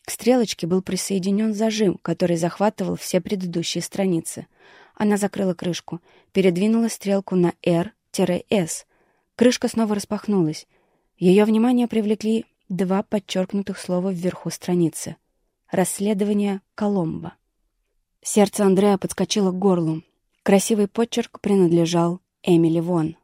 К стрелочке был присоединен зажим, который захватывал все предыдущие страницы. Она закрыла крышку, передвинула стрелку на R-S. Крышка снова распахнулась. Ее внимание привлекли два подчеркнутых слова вверху страницы. «Расследование Коломбо». Сердце Андрея подскочило к горлу. Красивый почерк принадлежал Эмили Вон.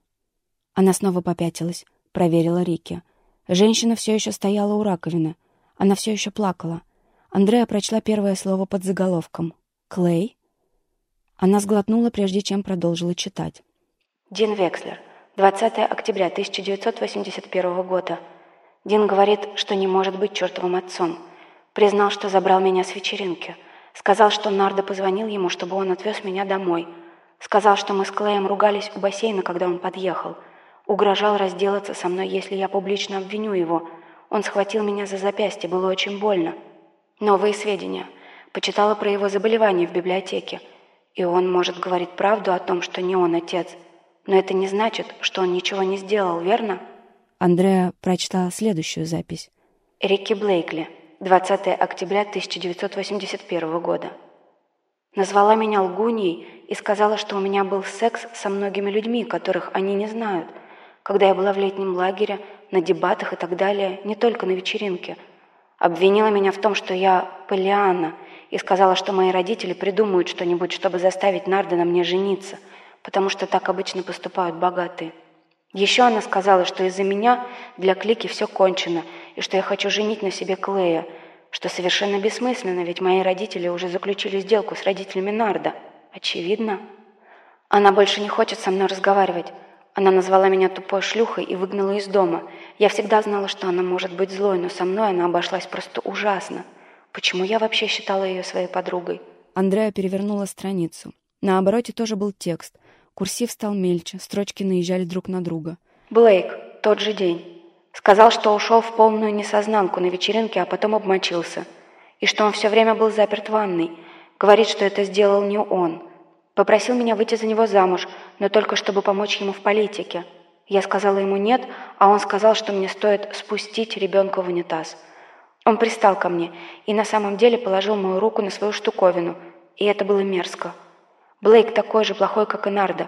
Она снова попятилась, проверила Рики — Женщина все еще стояла у раковины. Она все еще плакала. Андреа прочла первое слово под заголовком. «Клей?» Она сглотнула, прежде чем продолжила читать. Дин Векслер. 20 октября 1981 года. Дин говорит, что не может быть чертовым отцом. Признал, что забрал меня с вечеринки. Сказал, что Нардо позвонил ему, чтобы он отвез меня домой. Сказал, что мы с Клеем ругались у бассейна, когда он подъехал. Угрожал разделаться со мной, если я публично обвиню его. Он схватил меня за запястье, было очень больно. Новые сведения. Почитала про его заболевание в библиотеке. И он может говорить правду о том, что не он отец. Но это не значит, что он ничего не сделал, верно? Андреа прочитала следующую запись. Рикки Блейкли. 20 октября 1981 года. Назвала меня лгуньей и сказала, что у меня был секс со многими людьми, которых они не знают, когда я была в летнем лагере, на дебатах и так далее, не только на вечеринке – Обвинила меня в том, что я Полианна, и сказала, что мои родители придумают что-нибудь, чтобы заставить Нарда на мне жениться, потому что так обычно поступают богатые. Еще она сказала, что из-за меня для Клики все кончено, и что я хочу женить на себе Клея, что совершенно бессмысленно, ведь мои родители уже заключили сделку с родителями Нарда. Очевидно. Она больше не хочет со мной разговаривать. Она назвала меня тупой шлюхой и выгнала из дома. Я всегда знала, что она может быть злой, но со мной она обошлась просто ужасно. Почему я вообще считала ее своей подругой? Андреа перевернула страницу. На обороте тоже был текст. Курсив стал мельче, строчки наезжали друг на друга. Блейк, тот же день. Сказал, что ушел в полную несознанку на вечеринке, а потом обмочился. И что он все время был заперт в ванной. Говорит, что это сделал не он. Попросил меня выйти за него замуж, но только чтобы помочь ему в политике. Я сказала ему нет, а он сказал, что мне стоит спустить ребенка в унитаз. Он пристал ко мне и на самом деле положил мою руку на свою штуковину, и это было мерзко. Блейк такой же плохой, как и Нардо.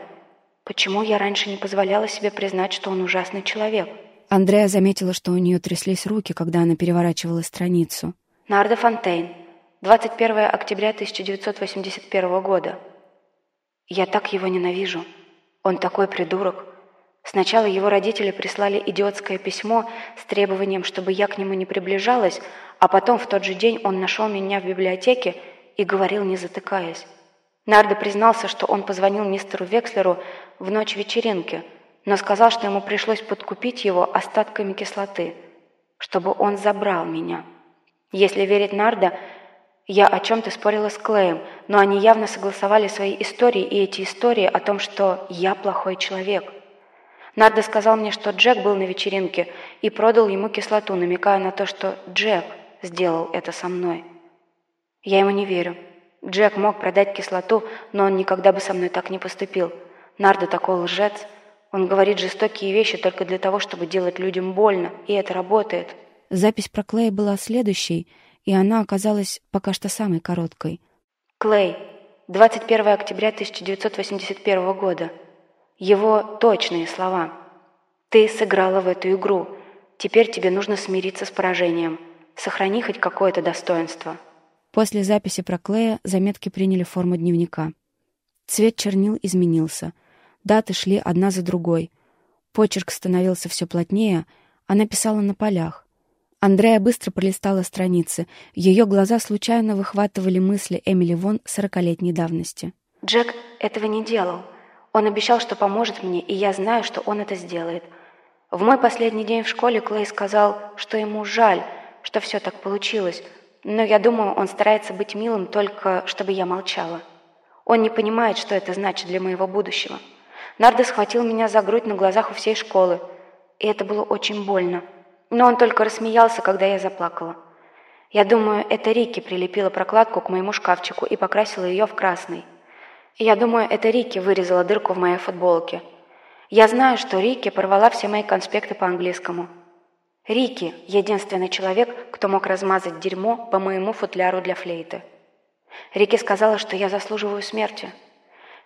Почему я раньше не позволяла себе признать, что он ужасный человек? Андрея заметила, что у нее тряслись руки, когда она переворачивала страницу. Нардо Фонтейн. 21 октября 1981 года. Я так его ненавижу. Он такой придурок. Сначала его родители прислали идиотское письмо с требованием, чтобы я к нему не приближалась, а потом в тот же день он нашел меня в библиотеке и говорил, не затыкаясь. Нардо признался, что он позвонил мистеру Векслеру в ночь вечеринки, но сказал, что ему пришлось подкупить его остатками кислоты, чтобы он забрал меня. Если верить Нардо, я о чем-то спорила с Клеем, но они явно согласовали свои истории и эти истории о том, что я плохой человек. Нардо сказал мне, что Джек был на вечеринке и продал ему кислоту, намекая на то, что Джек сделал это со мной. Я ему не верю. Джек мог продать кислоту, но он никогда бы со мной так не поступил. Нардо такой лжец. Он говорит жестокие вещи только для того, чтобы делать людям больно, и это работает. Запись про Клея была следующей — и она оказалась пока что самой короткой. Клей, 21 октября 1981 года. Его точные слова. «Ты сыграла в эту игру. Теперь тебе нужно смириться с поражением. Сохрани хоть какое-то достоинство». После записи про Клея заметки приняли форму дневника. Цвет чернил изменился. Даты шли одна за другой. Почерк становился все плотнее, она писала на полях. Андрея быстро пролистала страницы. Ее глаза случайно выхватывали мысли Эмили Вон сорокалетней давности. «Джек этого не делал. Он обещал, что поможет мне, и я знаю, что он это сделает. В мой последний день в школе Клей сказал, что ему жаль, что все так получилось, но я думаю, он старается быть милым только, чтобы я молчала. Он не понимает, что это значит для моего будущего. Нардо схватил меня за грудь на глазах у всей школы, и это было очень больно». Но он только рассмеялся, когда я заплакала. Я думаю, это Рики прилепила прокладку к моему шкафчику и покрасила ее в красный. Я думаю, это Рики вырезала дырку в моей футболке. Я знаю, что Рики порвала все мои конспекты по английскому. Рики — единственный человек, кто мог размазать дерьмо по моему футляру для флейты. Рики сказала, что я заслуживаю смерти.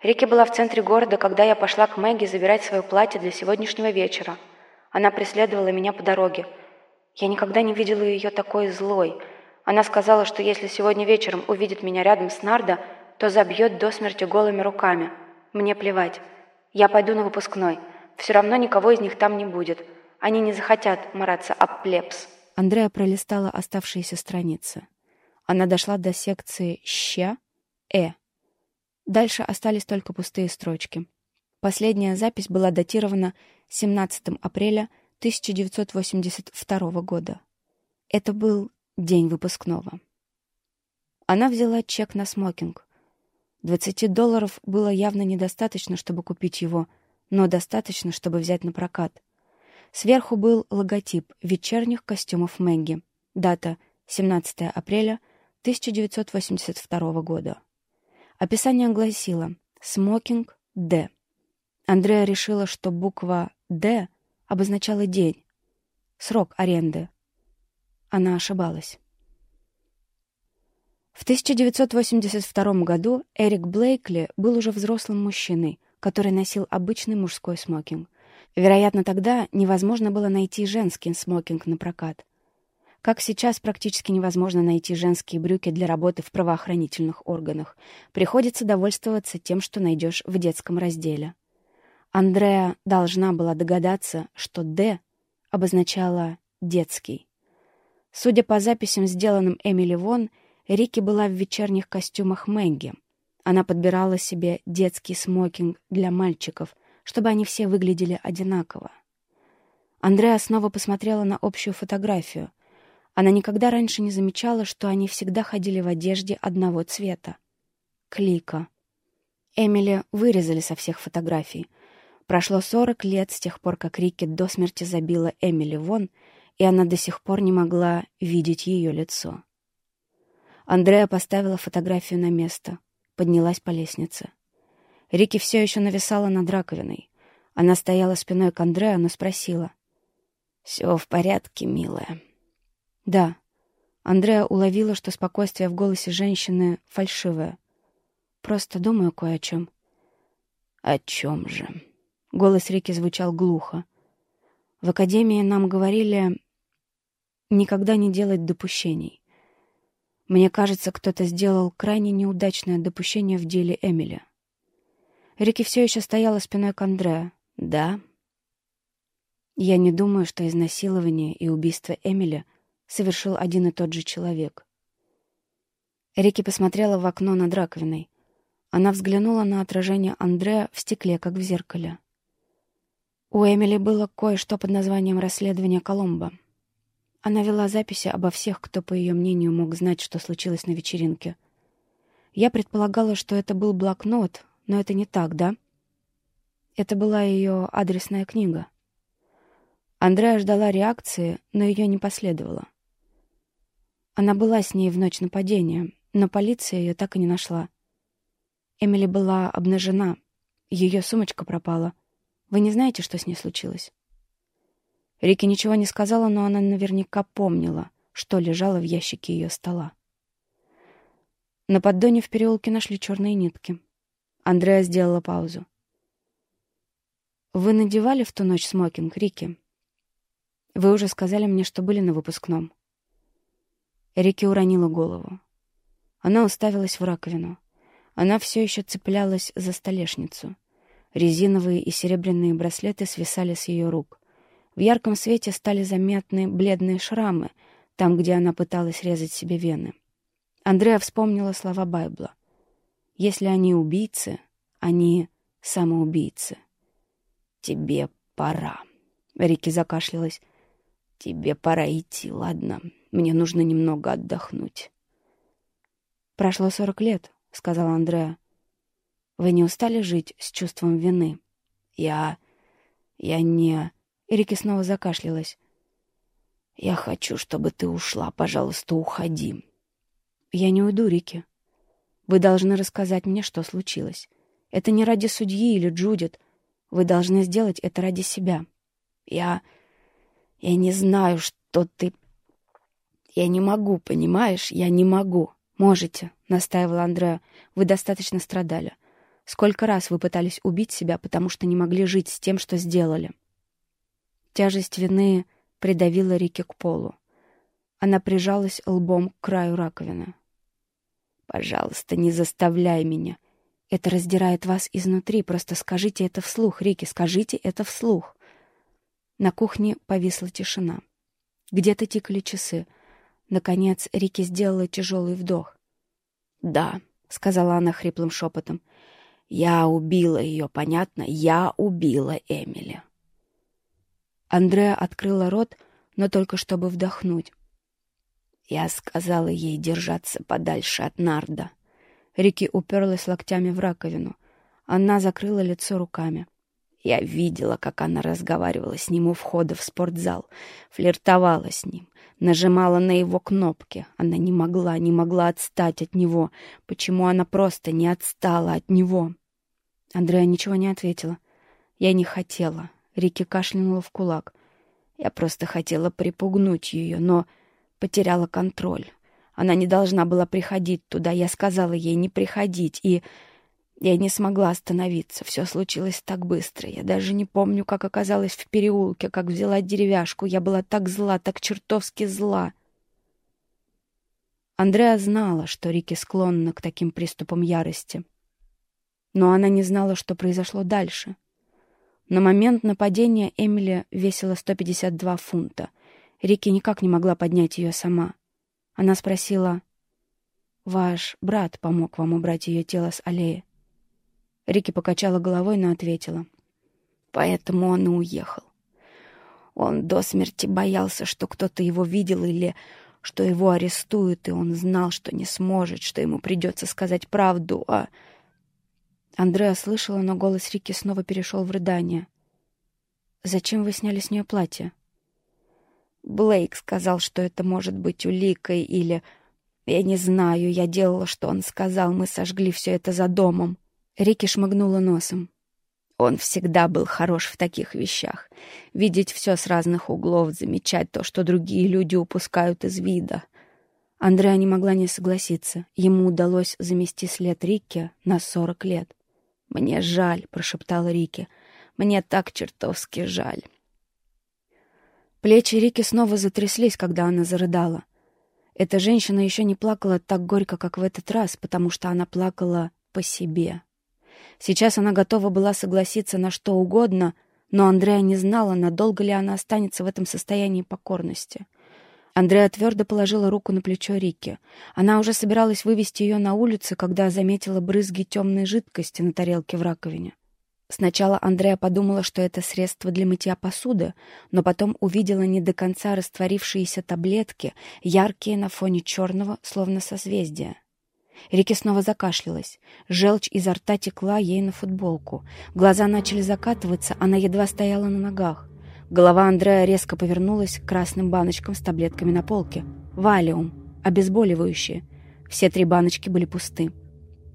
Рики была в центре города, когда я пошла к Мэгги забирать свое платье для сегодняшнего вечера — она преследовала меня по дороге. Я никогда не видела ее такой злой. Она сказала, что если сегодня вечером увидит меня рядом с Нардо, то забьет до смерти голыми руками. Мне плевать. Я пойду на выпускной. Все равно никого из них там не будет. Они не захотят мараться об плебс. Андреа пролистала оставшиеся страницы. Она дошла до секции «ща», «э». Дальше остались только пустые строчки. Последняя запись была датирована 17 апреля 1982 года. Это был день выпускного. Она взяла чек на смокинг. 20 долларов было явно недостаточно, чтобы купить его, но достаточно, чтобы взять на прокат. Сверху был логотип вечерних костюмов Мэгги. Дата 17 апреля 1982 года. Описание гласило «Смокинг Д». Андреа решила, что буква «Д» обозначала день, срок аренды. Она ошибалась. В 1982 году Эрик Блейкли был уже взрослым мужчиной, который носил обычный мужской смокинг. Вероятно, тогда невозможно было найти женский смокинг на прокат. Как сейчас практически невозможно найти женские брюки для работы в правоохранительных органах. Приходится довольствоваться тем, что найдешь в детском разделе. Андреа должна была догадаться, что «Д» обозначала «детский». Судя по записям, сделанным Эмили Вон, Рики была в вечерних костюмах Мэгги. Она подбирала себе детский смокинг для мальчиков, чтобы они все выглядели одинаково. Андреа снова посмотрела на общую фотографию. Она никогда раньше не замечала, что они всегда ходили в одежде одного цвета. Клика. Эмили вырезали со всех фотографий. Прошло сорок лет с тех пор, как Рики до смерти забила Эмили вон, и она до сих пор не могла видеть ее лицо. Андреа поставила фотографию на место, поднялась по лестнице. Рики все еще нависала над раковиной. Она стояла спиной к Андреа, но спросила. «Все в порядке, милая?» «Да». Андреа уловила, что спокойствие в голосе женщины фальшивое. «Просто думаю кое о чем». «О чем же?» Голос Рики звучал глухо. «В академии нам говорили никогда не делать допущений. Мне кажется, кто-то сделал крайне неудачное допущение в деле Эмили. Рики все еще стояла спиной к Андреа. «Да». Я не думаю, что изнасилование и убийство Эмили совершил один и тот же человек. Рики посмотрела в окно над раковиной. Она взглянула на отражение Андреа в стекле, как в зеркале. У Эмили было кое-что под названием «Расследование Коломбо». Она вела записи обо всех, кто, по ее мнению, мог знать, что случилось на вечеринке. Я предполагала, что это был блокнот, но это не так, да? Это была ее адресная книга. Андреа ждала реакции, но ее не последовало. Она была с ней в ночь нападения, но полиция ее так и не нашла. Эмили была обнажена, ее сумочка пропала. Вы не знаете, что с ней случилось? Рики ничего не сказала, но она наверняка помнила, что лежало в ящике ее стола. На поддоне в переулке нашли черные нитки. Андреа сделала паузу. «Вы надевали в ту ночь смокинг, Рики? Вы уже сказали мне, что были на выпускном». Рики уронила голову. Она уставилась в раковину. Она все еще цеплялась за столешницу. Резиновые и серебряные браслеты свисали с ее рук. В ярком свете стали заметны бледные шрамы, там, где она пыталась резать себе вены. Андреа вспомнила слова Байбла. «Если они убийцы, они самоубийцы». «Тебе пора», — Рики закашлялась. «Тебе пора идти, ладно? Мне нужно немного отдохнуть». «Прошло сорок лет», — сказала Андреа. «Вы не устали жить с чувством вины?» «Я... я не...» Эрики снова закашлялась. «Я хочу, чтобы ты ушла. Пожалуйста, уходи». «Я не уйду, Рики. Вы должны рассказать мне, что случилось. Это не ради судьи или Джудит. Вы должны сделать это ради себя. Я... я не знаю, что ты... Я не могу, понимаешь? Я не могу». «Можете», — настаивала Андреа. «Вы достаточно страдали. Сколько раз вы пытались убить себя, потому что не могли жить с тем, что сделали?» Тяжесть вины придавила Рики к полу. Она прижалась лбом к краю раковины. «Пожалуйста, не заставляй меня. Это раздирает вас изнутри. Просто скажите это вслух, Рики, скажите это вслух». На кухне повисла тишина. Где-то тикали часы. Наконец Рики сделала тяжелый вдох. «Да», — сказала она хриплым шепотом, — «я убила ее, понятно? Я убила Эмили». Андреа открыла рот, но только чтобы вдохнуть. Я сказала ей держаться подальше от Нарда. Рики уперлась локтями в раковину. Она закрыла лицо руками. Я видела, как она разговаривала с ним у входа в спортзал, флиртовала с ним, нажимала на его кнопки. Она не могла, не могла отстать от него. Почему она просто не отстала от него? Андрея ничего не ответила. Я не хотела. Рики кашлянула в кулак. Я просто хотела припугнуть ее, но потеряла контроль. Она не должна была приходить туда. Я сказала ей не приходить, и... Я не смогла остановиться. Все случилось так быстро. Я даже не помню, как оказалась в переулке, как взяла деревяшку. Я была так зла, так чертовски зла. Андреа знала, что Рики склонна к таким приступам ярости. Но она не знала, что произошло дальше. На момент нападения Эмили весила 152 фунта. Рики никак не могла поднять ее сама. Она спросила, «Ваш брат помог вам убрать ее тело с аллеи?» Рики покачала головой, но ответила. Поэтому он и уехал. Он до смерти боялся, что кто-то его видел или что его арестуют, и он знал, что не сможет, что ему придется сказать правду, а... Андреа слышала, но голос Рики снова перешел в рыдание. «Зачем вы сняли с нее платье?» Блейк сказал, что это может быть уликой или... Я не знаю, я делала, что он сказал, мы сожгли все это за домом. Рики шмыгнула носом. Он всегда был хорош в таких вещах. Видеть все с разных углов, замечать то, что другие люди упускают из вида. Андреа не могла не согласиться. Ему удалось замести след Рикки на сорок лет. «Мне жаль», — прошептала Рики. «Мне так чертовски жаль». Плечи Рики снова затряслись, когда она зарыдала. Эта женщина еще не плакала так горько, как в этот раз, потому что она плакала по себе. Сейчас она готова была согласиться на что угодно, но Андреа не знала, надолго ли она останется в этом состоянии покорности. Андреа твердо положила руку на плечо Рики. Она уже собиралась вывести ее на улицу, когда заметила брызги темной жидкости на тарелке в раковине. Сначала Андреа подумала, что это средство для мытья посуды, но потом увидела не до конца растворившиеся таблетки, яркие на фоне черного, словно созвездия. Рики снова закашлялась. Желчь изо рта текла ей на футболку. Глаза начали закатываться, она едва стояла на ногах. Голова Андрея резко повернулась к красным баночкам с таблетками на полке. Валиум. Обезболивающее. Все три баночки были пусты.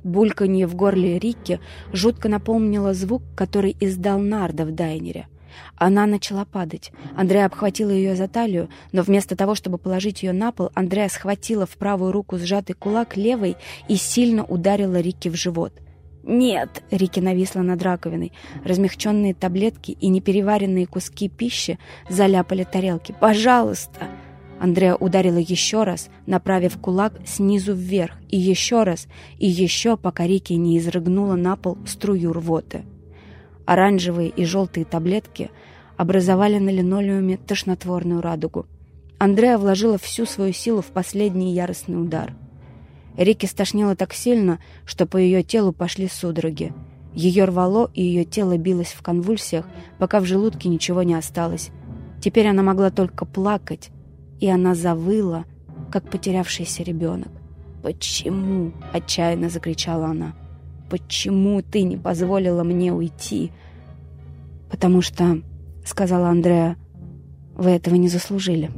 Бульканье в горле Рикки жутко напомнило звук, который издал Нарда в дайнере — она начала падать. Андреа обхватила ее за талию, но вместо того, чтобы положить ее на пол, Андреа схватила в правую руку сжатый кулак левой и сильно ударила Рикки в живот. «Нет!» — Рики нависла над раковиной. Размягченные таблетки и непереваренные куски пищи заляпали тарелки. «Пожалуйста!» Андреа ударила еще раз, направив кулак снизу вверх, и еще раз, и еще, пока Рики не изрыгнула на пол струю рвоты. Оранжевые и желтые таблетки образовали на линолеуме тошнотворную радугу. Андреа вложила всю свою силу в последний яростный удар. Рики стошнило так сильно, что по ее телу пошли судороги. Ее рвало, и ее тело билось в конвульсиях, пока в желудке ничего не осталось. Теперь она могла только плакать, и она завыла, как потерявшийся ребенок. «Почему?» — отчаянно закричала она. Почему ты не позволила мне уйти?» «Потому что, — сказала Андреа, — вы этого не заслужили».